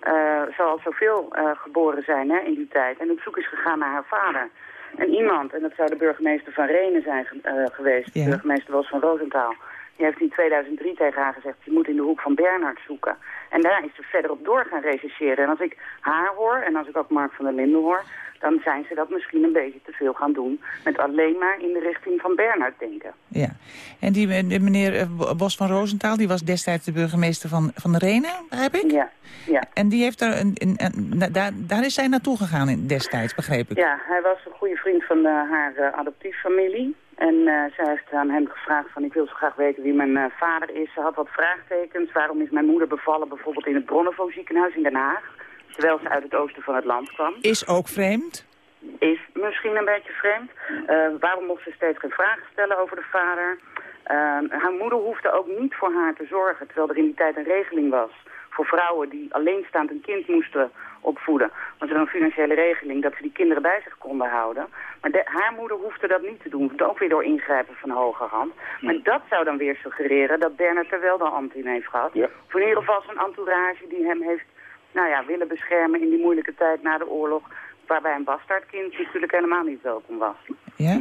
eh, zoals zoveel geboren zijn hè, in die tijd. En op zoek is gegaan naar haar vader. En iemand, en dat zou de burgemeester van Renen zijn ge- geweest, Ja. de burgemeester was van Roosentaal. Die heeft in 2003 tegen haar gezegd, je moet in de hoek van Bernhard zoeken. En daar is ze verder op door gaan rechercheren. En als ik haar hoor, en als ik ook Mark van der Linden hoor... dan zijn ze dat misschien een beetje te veel gaan doen... met alleen maar in de richting van Bernhard denken. Ja. En die eh, meneer eh, Bo- Bos van Roosentaal, die was destijds de burgemeester van, van Renen, begrijp ik? Ja. ja. En die heeft er een, een, daar, daar is zij naartoe gegaan in, destijds, begreep ik. Ja, hij was een goede vriend van eh, haar eh, adoptieffamilie. En eh, zij heeft aan hem gevraagd van ik wil zo graag weten wie mijn eh, vader is. Ze had wat vraagtekens. Waarom is mijn moeder bevallen bijvoorbeeld in het Bronnevo ziekenhuis in Den Haag? Terwijl ze uit het oosten van het land kwam. Is ook vreemd. Is misschien een beetje vreemd. Eh, waarom mocht ze steeds geen vragen stellen over de vader? Haar moeder hoefde ook niet voor haar te zorgen, terwijl er in die tijd een regeling was voor vrouwen die alleenstaand een kind moesten opvoeden. Was er een financiële regeling dat ze die kinderen bij zich konden houden. Maar de- haar moeder hoefde dat niet te doen, ook weer door ingrijpen van hoger hand. Maar dat zou dan weer suggereren dat Bernard er wel de hand in heeft gehad. Of in ieder geval zijn entourage die hem heeft nou ja, willen beschermen in die moeilijke tijd na de oorlog. Waarbij een bastaardkind natuurlijk helemaal niet welkom was.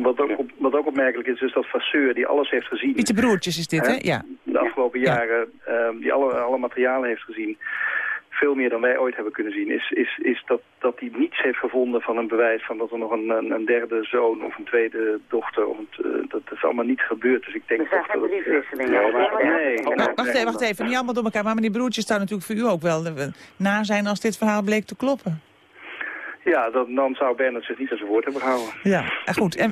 Wat, ook op- wat ook opmerkelijk is, is dat Vasseur, die alles heeft gezien... Pietje Broertjes is dit, hè? Ja. De afgelopen jaren, ehm, die alle, alle materialen heeft gezien... veel meer dan wij ooit hebben kunnen zien... is, is, is dat, dat hij niets heeft gevonden van een bewijs... van dat er nog een, een, een derde zoon of een tweede dochter... Of een, t- dat is allemaal niet gebeurd. Dus ik denk geen dat het- briefwisselingen. Nee, Nou, wacht even, wacht even. Niet allemaal door elkaar. Maar meneer Broertjes zou natuurlijk voor u ook wel eh, na zijn als dit verhaal bleek te kloppen. Ja, dan, dan zou Bernard zich niet aan zijn woord hebben gehouden. Ja, goed. En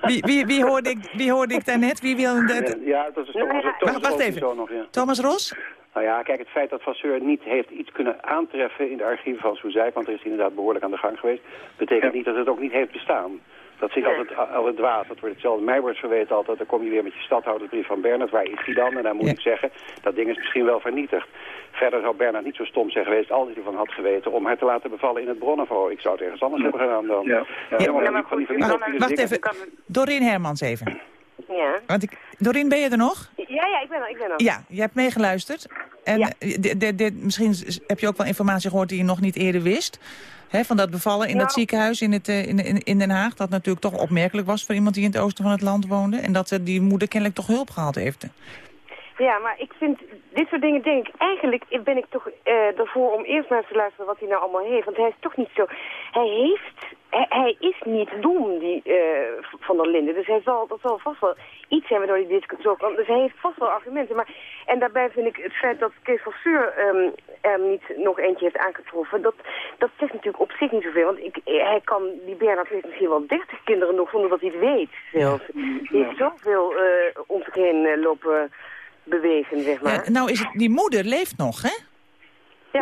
wie, wie, wie, hoorde ik, wie hoorde ik daarnet? Wie wil dat? Ja, dat is Thomas, Thomas wacht even. zo nog, ja. Thomas Ros? Nou ja, kijk, het feit dat Vasseur niet heeft iets kunnen aantreffen in de archieven van Soezijk, want er is inderdaad behoorlijk aan de gang geweest, betekent niet dat het ook niet heeft bestaan. Dat zit altijd, altijd dwaas. Dat wordt hetzelfde. Mij wordt verweten altijd, dan kom je weer met je stadhoudersbrief van Bernard. Waar is die dan? En dan moet ik zeggen, dat ding is misschien wel vernietigd. Verder zou Bernard niet zo stom zijn geweest als hij ervan had geweten om haar te laten bevallen in het Bronnenvo. Ik zou het ergens anders hebben gedaan dan. Ja. Ja, niet van die van die Wacht, even. Doreen Hermans even. Ja. Want ik, Doreen, ben je er nog? Ja, ja, ik ben er, ik ben er. Ja, je hebt meegeluisterd. En Ja. eh, dit- dit- dit- misschien heb je ook wel informatie gehoord die je nog niet eerder wist. Hè, van dat bevallen in dat ziekenhuis in, het, eh, in, in, in Den Haag. Dat natuurlijk toch opmerkelijk was voor iemand die in het oosten van het land woonde. En dat eh, die moeder kennelijk toch hulp gehad heeft. Ja, maar ik vind, dit soort dingen denk ik, eigenlijk ben ik toch eh ervoor om eerst maar eens te luisteren wat hij nou allemaal heeft. Want hij is toch niet zo, hij heeft, hij, hij is niet dom, die eh, Van der Linden. Dus hij zal, dat zal vast wel iets zijn waardoor hij dit zo kan. Dus hij heeft vast wel argumenten. Maar, en daarbij vind ik het feit dat Kees van Seur ehm, er niet nog eentje heeft aangetroffen, dat, dat zegt natuurlijk op zich niet zoveel. Want ik, hij kan, die Bernard heeft misschien wel dertig kinderen nog zonder dat hij het weet zelfs. Die heeft zoveel eh om zich heen eh, lopen bewegen, zeg maar. Ja, nou is het, die moeder leeft nog, hè?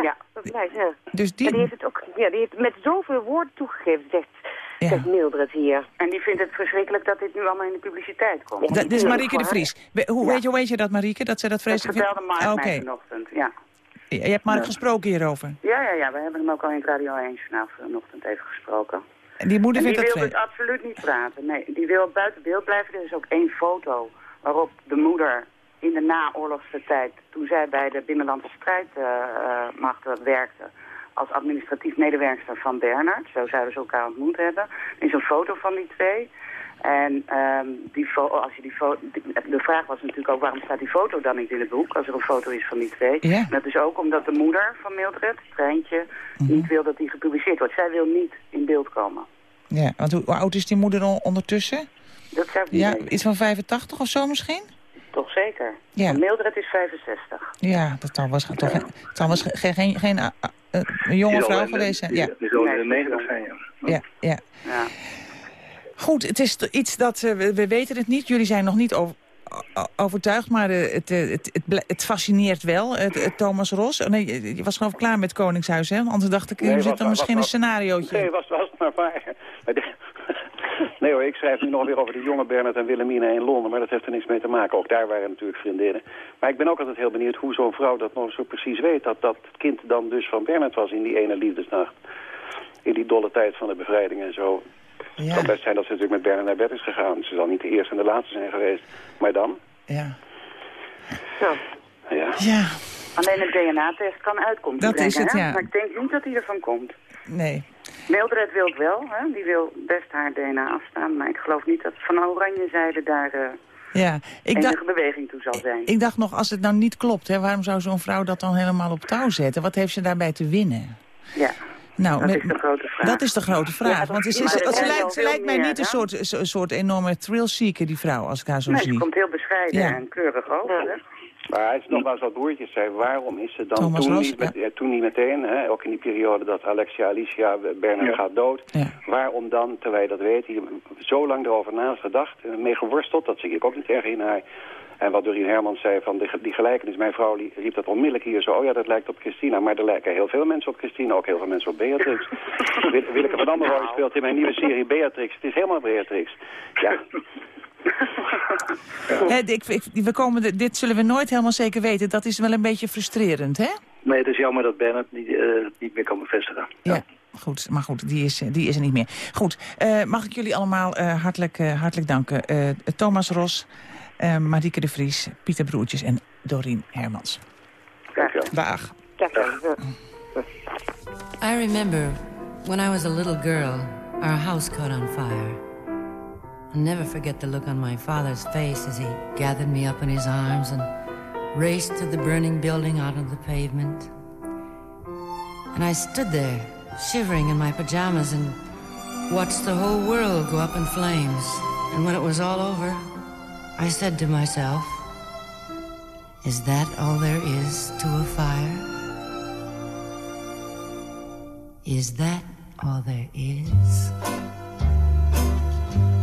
Ja, dat blijkt, ja. Dus die... die heeft het ook ja, die heeft met zoveel woorden toegegeven, zegt, zegt Mildred hier. En die vindt het verschrikkelijk dat dit nu allemaal in de publiciteit komt. Dat is Marieke de Vries. We- Hoe, weet je, hoe weet je dat, Marieke? Dat ze dat Dat vreselijk vertelde Mark Ah, Oké. vanochtend, ja. Je je hebt Mark Ja. gesproken hierover. Ja, ja, ja, we hebben hem ook al in het Radio 1 journaal vanochtend even gesproken. En die moeder en die vindt wil dat dus absoluut niet praten. Nee, die wil buiten beeld blijven. Er is ook één foto waarop de moeder in de naoorlogse tijd, toen zij bij de Binnenlandse strijdmachten werkte, als administratief medewerkster van Bernard, zo zouden ze elkaar ontmoet hebben. Er is een foto van die twee. En ehm, die fo- als je die foto, de vraag was natuurlijk ook waarom staat die foto dan niet in het boek als er een foto is van die twee. Ja. Dat is ook omdat de moeder van Mildred, Treintje, Mhm. niet wil dat die gepubliceerd wordt. Zij wil niet in beeld komen. Ja, want hoe, oud is die moeder on- ondertussen? Dat zou ik niet Ja, weten. iets van 85 of zo misschien? Toch zeker. Ja. Mildred is 65. Ja, dat zal was toch zal was geen, geen, geen eh, een jonge vrouw de- geweest zijn. Ja, Die zal in de 90 zijn, ja. ja, ja. Ja. Goed, het is iets dat, eh, we, we weten het niet. Jullie zijn nog niet over, overtuigd, maar eh, het, eh, het, het, het fascineert wel. Het, Thomas Ros, oh, nee, je- je was geloof ik klaar met Koningshuis, hè? Anders dacht ik, Nee, er zit er misschien was- een scenariootje. Nee, was, was maar waar. Maar de- Nee hoor, ik schrijf nu nog weer over de jonge Bernard en Wilhelmina in Londen, maar dat heeft er niks mee te maken. Ook daar waren natuurlijk vriendinnen. Maar ik ben ook altijd heel benieuwd hoe zo'n vrouw dat nog zo precies weet, dat dat kind dan dus van Bernard was in die ene liefdesnacht. In die dolle tijd van de bevrijding en zo. Het kan best zijn dat ze natuurlijk met Bernard naar bed is gegaan. Ze zal niet de eerste en de laatste zijn geweest. Maar dan? Ja. Zo. Ja. Ja. Alleen een DNA-test kan uitkomen. Dat is het, hè? ja. Maar ik denk niet dat hij ervan komt. Nee. Mildred wil het wel, hè? die wil best haar DNA afstaan. Maar ik geloof niet dat van oranje zijde daar eh Ja, ik enige dacht, beweging toe zal zijn. ik dacht nog, als het nou niet klopt, hè, waarom zou zo'n vrouw dat dan helemaal op touw zetten? Wat heeft ze daarbij te winnen? Ja, Nou, dat met- is de grote vraag. Dat is de grote vraag. Ja, dat- want ze, maar ze, lijkt, ze lijkt mij meer, niet een soort, zo- soort enorme thrill-seeker, die vrouw, als ik haar zo Nee, zie. ze komt heel bescheiden Ja. en keurig over. Maar het is nogmaals wat broertjes zei. Waarom is ze dan Thomas toen, Ros, niet, met- eh, toen niet meteen, hè, ook in die periode dat Alexia, Alicia, eh, Bernard gaat dood. Waarom dan, terwijl je dat weet, hier zo lang erover na is gedacht en mee geworsteld, dat zie ik ook niet erg in haar. En wat Doreen Hermans zei van die, die gelijkenis, mijn vrouw riep dat onmiddellijk hier zo, oh ja, dat lijkt op Christina. Maar er lijken heel veel mensen op Christina, ook heel veel mensen op Beatrix. Wil- Willeke van Anderrooy speelt in mijn nieuwe serie Beatrix. Het is helemaal Beatrix. Ja, Hè, ik, ik- we komen, de- dit zullen we nooit helemaal zeker weten. Dat is wel een beetje frustrerend, hè? Nee, het is jammer dat Bernard niet, eh, niet meer kan bevestigen. Ja, goed. Maar goed, die is, die is er niet meer. Goed, eh, mag ik jullie allemaal eh, hartelijk, eh, hartelijk danken. Eh, Thomas Ros, eh Marieke de Vries, Pieter Broertjes en Dorien Hermans. Dag. I remember when I was a little girl, our house caught on fire. I'll never forget the look on my father's face as he gathered me up in his arms and raced to the burning building out on the pavement. And I stood there, shivering in my pajamas, and watched the whole world go up in flames. And when it was all over, I said to myself, Is that all there is to a fire? Is that all there is?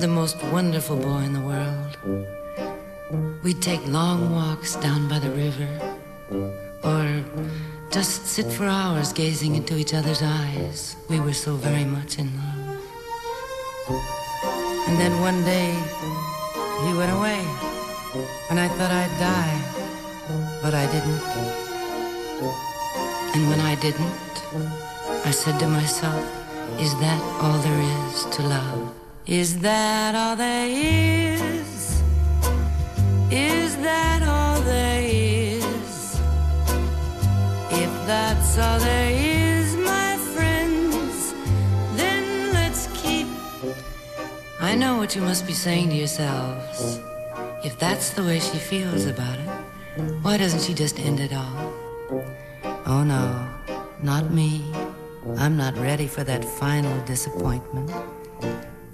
the most wonderful boy in the world. We'd take long walks down by the river, or just sit for hours gazing into each other's eyes. We were so very much in love. And then one day, he went away, and I thought I'd die, but I didn't. And when I didn't, I said to myself, is that all there is to love? Is that all there is? Is that all there is? If that's all there is, my friends, then let's keep. I know what you must be saying to yourselves. If that's the way she feels about it, why doesn't she just end it all? Oh no, not me. I'm not ready for that final disappointment.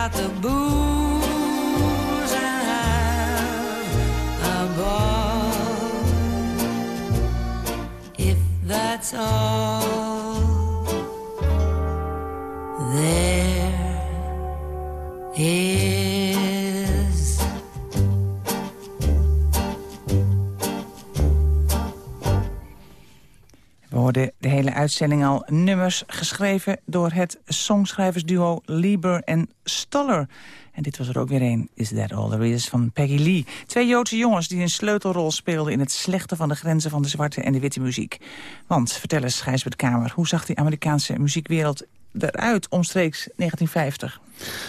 out the booze and have a ball. If that's all uitzending al nummers geschreven door het songschrijversduo Lieber en Stoller. En dit was er ook weer een, Is That All There Is, van Peggy Lee. Twee Joodse jongens die een sleutelrol speelden in het slechte van de grenzen van de zwarte en de witte muziek. Want, vertel eens, Gijsbert Kamer, hoe zag die Amerikaanse muziekwereld eruit omstreeks 1950?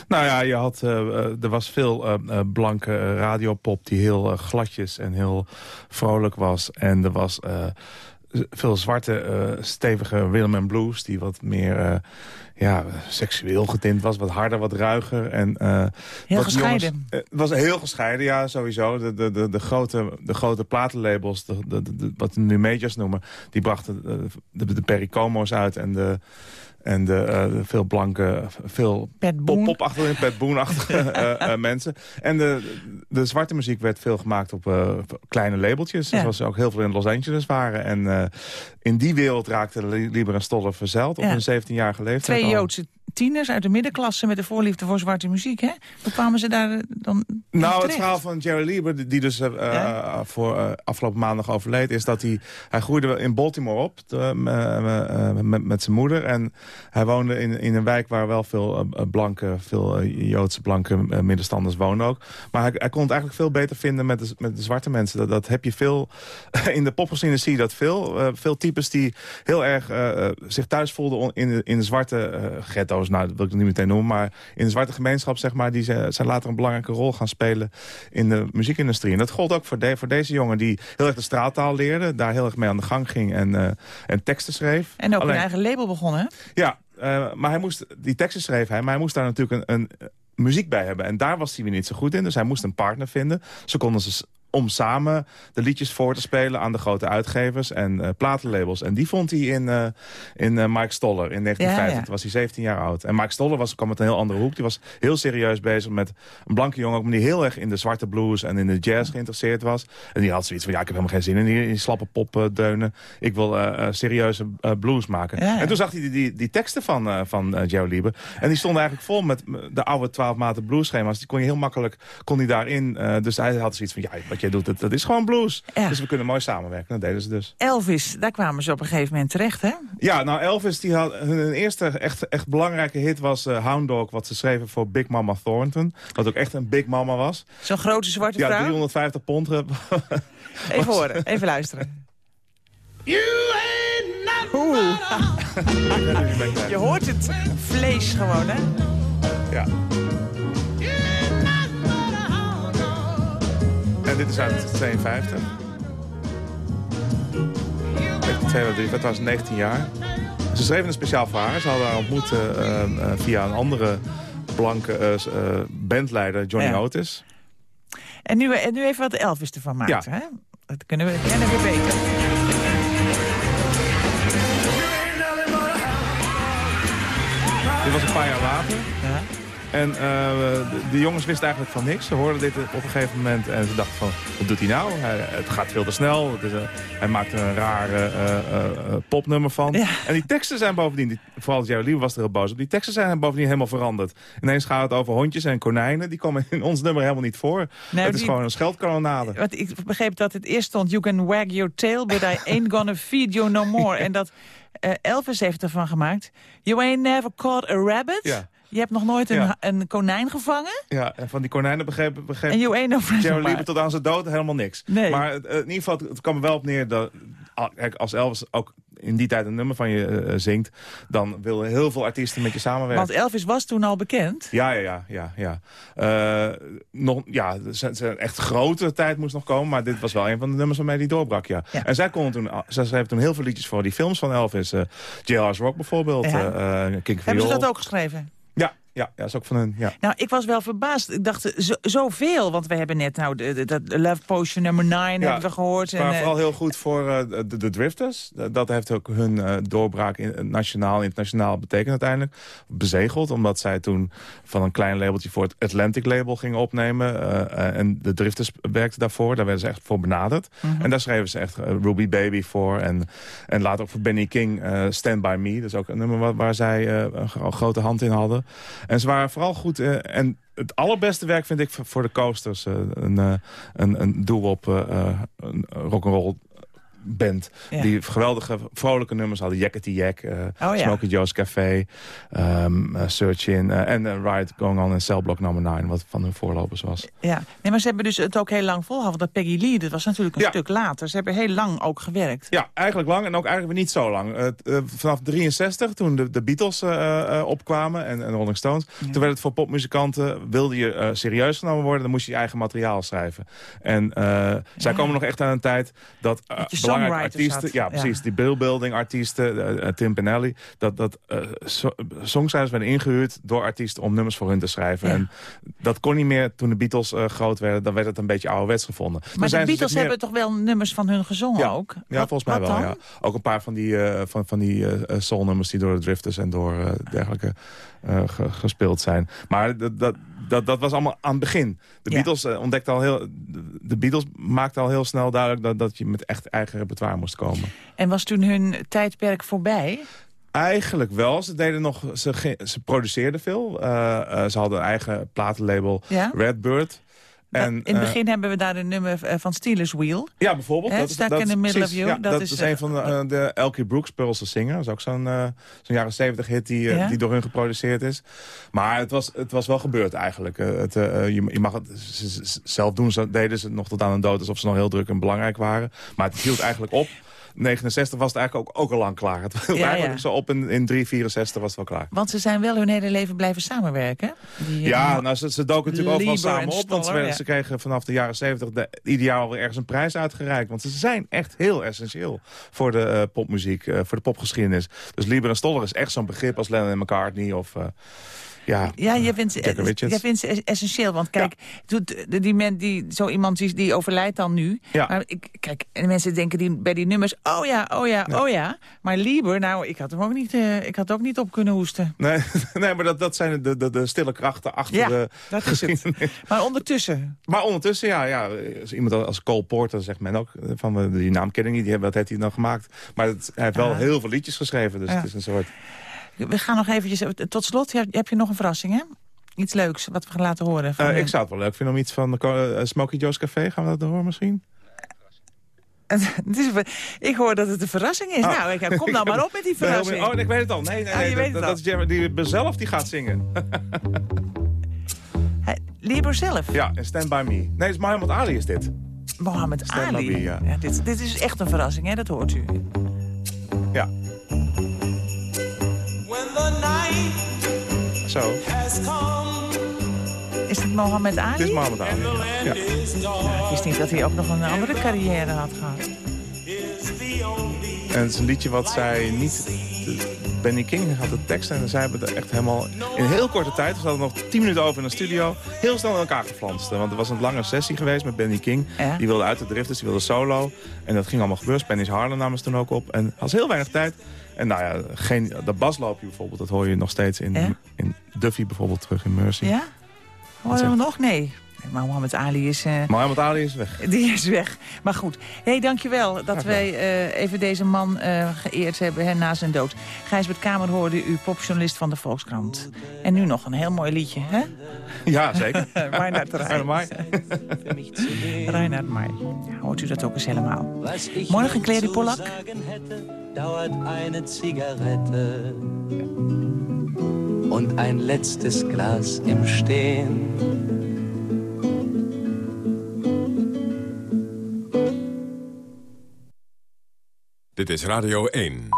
Nou ja, je had, eh, eh, er was veel eh, blanke radiopop die heel gladjes en heel vrolijk was. En er was veel zwarte, eh, stevige rhythm and blues... die wat meer eh, ja, seksueel getint was, wat harder, wat ruiger. En, eh, Heel wat gescheiden. Het was heel gescheiden, ja, sowieso. De, de, de, de, grote, de grote platenlabels, de, de, de- wat we nu majors noemen... die brachten eh, de, de Pericomo's uit en de... En de, eh, de veel blanke, veel pop, popachtige, Pat Boone-achtige eh, eh, mensen. En de, de zwarte muziek werd veel gemaakt op kleine labeltjes. Ja. Zoals er ook heel veel in Los Angeles waren. En in die wereld raakte Li- Lieber en Stoller verzeild op Ja. een 17-jarige leeftijd. Twee al. Joodse tieners uit de middenklasse met een voorliefde voor zwarte muziek, hè? Hoe kwamen ze daar eh, dan Nou, het verhaal van Jerry Lieber, die- dus eh, voor eh, afgelopen maandag overleed... is dat hij, hij groeide in Baltimore op met, met zijn moeder. En hij woonde in, in een wijk waar wel veel blanke, veel Joodse blanke middenstanders woonden ook. Maar hij, hij kon het eigenlijk veel beter vinden met de, met de zwarte mensen. Dat, dat heb je veel, in de popscene zie je dat veel. Veel types die heel erg eh, eh, zich thuis voelden in de, in de zwarte eh, ghetto's. Nou, dat wil ik niet meteen noemen. Maar in de zwarte gemeenschap, zeg maar, die zijn later een belangrijke rol gaan spelen in de muziekindustrie. En dat gold ook voor, de, voor deze jongen die heel erg de straaltaal leerde. Daar heel erg mee aan de gang ging en, en teksten schreef. En ook Alleen- een eigen label begonnen, ja, maar hij moest, die teksten schreef hij, maar hij moest daar natuurlijk een, een muziek bij hebben. En daar was hij weer niet zo goed in, dus hij moest een partner vinden. Ze konden ze om samen de liedjes voor te spelen aan de grote uitgevers en eh, platenlabels. En die vond hij in, eh, in eh, Mike Stoller in 1950. Ja, ja. Toen was hij 17 jaar oud. En Mike Stoller was, kwam uit een heel andere hoek. Die was heel serieus bezig met een blanke jongen... ook, maar die heel erg in de zwarte blues en in de jazz geïnteresseerd was. En die had zoiets van, ja, ik heb helemaal geen zin in die, die slappe popdeunen. Ik wil serieuze blues maken. Ja. En toen zag hij die, die, die teksten van, van Joe Lieber. En die stonden eigenlijk vol met de oude 12 maten blues schema's. Die kon je heel makkelijk kon die daarin. dus hij had zoiets van, ja, wat jij doet, dat, dat is gewoon blues. Dus we kunnen mooi samenwerken. Dat deden ze dus. Elvis, daar kwamen ze op een gegeven moment terecht, hè? Ja, nou Elvis, die had, hun eerste echt, echt belangrijke hit was eh, Hound Dog... wat ze schreven voor Big Mama Thornton. Wat ook echt een Big Mama was. Zo'n grote zwarte Ja, vrouw. 350 pond. eh, Even horen, even luisteren. Oeh. Je hoort het vlees gewoon, hè? Ja. En dit is uit 52. 1952, dat was 19 jaar. Ze schreven een speciaal voor haar. Ze hadden haar ontmoet eh, eh, eh, via een andere blanke bandleider, Johnny Ja. Otis. En nu, en nu even wat Elvis ervan maakt, Ja. hè? Dat kunnen we kennen we beter. Dit was een paar jaar later. En eh, de, jongens wisten eigenlijk van niks. Ze hoorden dit op een gegeven moment en ze dachten van, wat doet hij nou? Hij, het gaat veel te snel. Hij maakt er een rare eh, eh, popnummer van. En die teksten zijn bovendien, die, vooral Jerry Lee was er heel boos op, die teksten zijn bovendien helemaal veranderd. Ineens gaat het over hondjes en konijnen. Die komen in ons nummer helemaal niet voor. Het is die- gewoon een scheldkanonade. Want ik begreep dat het eerst stond... You can wag your tail, but I ain't gonna feed you no more. en dat Elvis heeft ervan gemaakt... You ain't never caught a rabbit, Ja. Je hebt nog nooit een, Ja. een konijn gevangen? Ja, en van die konijnen begreep, begreep En Jerry. Lieber tot aan zijn dood helemaal niks. Nee. Maar eh, in ieder geval, het, kwam er wel op neer dat... ah, als Elvis ook in die tijd een nummer van je eh, zingt... dan willen heel veel artiesten met je samenwerken. Want Elvis was toen al bekend. Ja, ja, ja, ja. ja. Eh, nog, ja, zijn, echt grote tijd moest nog komen, maar dit was wel een van de nummers waarmee die doorbrak, ja. En zij kon toen, zij schreef toen heel veel liedjes voor die films van Elvis. eh Jailhouse Rock bijvoorbeeld, Ja. eh eh, King Hebben ze dat ook geschreven? Ja, ja, is ook van hun, ja. Nou, ik was wel verbaasd. Ik dacht, zo, zoveel. Want we hebben net nou de, de, de Love Potion nummer 9 hebben we gehoord. Ze waren eh, vooral heel goed voor eh, de, de Drifters. Dat- Dat heeft ook hun eh, doorbraak in, nationaal, internationaal betekend uiteindelijk. Bezegeld, omdat zij toen van een klein labeltje voor het Atlantic label gingen opnemen. eh, eh, en de Drifters werkten daarvoor. Daar werden ze echt voor benaderd. Mhm. En daar schreven ze echt eh, Ruby Baby voor. En, en later ook voor Benny King, eh, Stand By Me. Dat is ook een nummer waar, waar zij eh, een gro- grote hand in hadden. En ze waren vooral goed. eh, en het allerbeste werk vind ik voor- de coasters. eh, een, eh, een, een eh, eh, een rock'n'roll band. Ja. Die geweldige, vrolijke nummers hadden. Yakety Yak, eh Oh, ja. Smokey Joe's Café, eh, Search In... eh, en eh, Ride Going On in Cell Block Number 9, wat van hun voorlopers was. Ja, nee, maar ze hebben dus het ook heel lang volgehouden. Dat Peggy Lee, dat was natuurlijk een stuk later. Ze hebben heel lang ook gewerkt. Ja, eigenlijk lang en ook eigenlijk niet zo lang. Vanaf 63, toen de, de Beatles opkwamen en, en Rolling Stones... toen werd het voor popmuzikanten, wilde je serieus genomen worden... dan moest je je eigen materiaal schrijven. En zij komen nog echt aan een tijd dat je belangrijke artiesten... had. Ja, precies, Ja. die billbuilding artiesten, eh, eh, Tim Pinelli... dat, dat so- songschrijvers werden ingehuurd door artiesten om nummers voor hun te schrijven. Ja. En dat kon niet meer toen de Beatles groot werden. Dan werd het een beetje ouderwets gevonden. Toen Maar de Beatles meer- hebben toch wel nummers van hun gezongen ja, ook? Ja, Wat- volgens mij wel. dan? Ja. Ook een paar van die, van, van die soulnummers die door de Drifters en door dergelijke ge- gespeeld zijn. Maar dat, dat, dat, was allemaal aan het begin. De. Beatles eh, ontdekten al heel. De Beatles maakten al heel snel duidelijk dat, dat je met echt eigen repertoire moest komen. En was toen hun tijdperk voorbij? Eigenlijk wel. Ze, deden nog, ze, ze produceerden veel. Eh, eh, ze hadden een eigen platenlabel Ja? Redbird. En, In het eh, begin hebben we daar een nummer eh, van Steelers Wheel. Ja, bijvoorbeeld. Dat Stuck dat in the middle precies, of you. ja, Dat dat, is, is, eh, een van de, de Elkie Brooks, Pearls Singer. Dat is ook zo'n jaren 70 hit die, Ja? die door hun geproduceerd is. Maar het was, het was wel gebeurd eigenlijk. Het, je, je mag het zelf doen, ze deden ze het nog tot aan hun dood... alsof ze nog heel druk en belangrijk waren. Maar het hield eigenlijk op. 69 was het eigenlijk ook, ook al lang klaar. Het Ja, eigenlijk ja. zo op in, in 364 was het wel klaar. Want ze zijn wel hun hele leven blijven samenwerken. Die, Ja, eh, nou, ze, ze doken natuurlijk overal Lieber samen en op. Want ze, ja. ze kregen vanaf de jaren 70 de, ieder jaar alweer ergens een prijs uitgereikt. Want ze zijn echt heel essentieel voor de eh, popmuziek, eh, voor de popgeschiedenis. Dus Lieber en Stoller is echt zo'n begrip als Lennon en McCartney of... ja, Ja, je vindt, jij vindt ze es- essentieel. Want kijk, doet de- die men, die, zo iemand die, die overlijdt dan nu. Ja. Maar ik, kijk, en mensen denken die, bij die nummers... oh ja, oh ja, oh ja. Maar Lieber, nou, ik had hem ook niet, eh, ik had ook niet op kunnen hoesten. Nee, nee maar dat, dat zijn de, de, de stille krachten achter Ja, de dat is het. Maar ondertussen... Maar ondertussen, ja, ja als iemand als Cole Porter zegt men ook... eh, van eh, die naam ken ik niet, die, wat heeft hij dan gemaakt? Maar het, hij heeft wel Ah. heel veel liedjes geschreven, dus Ja. het is een soort... We gaan nog eventjes... Tot slot heb, je nog een verrassing, hè? Iets leuks wat we gaan laten horen. Van Eh, ik zou het wel leuk vinden om iets van de uh, Smokey Joe's Café... gaan we dat horen misschien? Het is een- ik hoor dat het een verrassing is. Ah. Nou, ik, kom dan maar op met die verrassing. Oh, ik weet het al. Nee, nee, Ah, nee. dat, weet het dat is Jerry, die zelf die gaat zingen. Lieber zelf. ja, en Stand By Me. Nee, het is Mohammed Ali is dit. Mohammed Stand Ali. By Me, ja. dit, dit is echt een verrassing, hè? Dat hoort u. Ja. Zo. Is het Mohammed Ali? Dit is Mohammed Ali. Ja. Nou, ik wist niet dat hij ook nog een andere carrière had gehad. En het is een liedje wat zij niet... Benny King had de tekst en zij hebben er echt helemaal... In heel korte tijd, we zaten nog tien minuten over in de studio... heel snel in elkaar geflanst. Want er was een lange sessie geweest met Benny King. Ja. Die wilde uit de drifters, die wilde solo. En dat ging allemaal gebeuren. Spanish Harlem namen ze toen ook op. En had heel weinig tijd. En nou ja, geen, dat basloopje bijvoorbeeld, dat hoor je nog steeds in, Ja? in Duffy bijvoorbeeld terug in Mercy. Ja? Horen we nog? Nee. Maar Mohammed Ali is... eh, Mohammed Ali is weg. Die is weg. Maar goed. Hé, hey, dankjewel dat wij eh, even deze man eh, geëerd hebben hè, na zijn dood. Gijsbert Kamer hoorde u popjournalist van de Volkskrant. En nu nog een heel mooi liedje, hè? Ja, zeker. Reinhard Rijn. Reinhard Mai. Ja, hoort u dat ook eens helemaal. Morgen Clary Pollak. dauert eine Zigarette. Und ein letztes Glas im Stehen. Dit is Radio 1.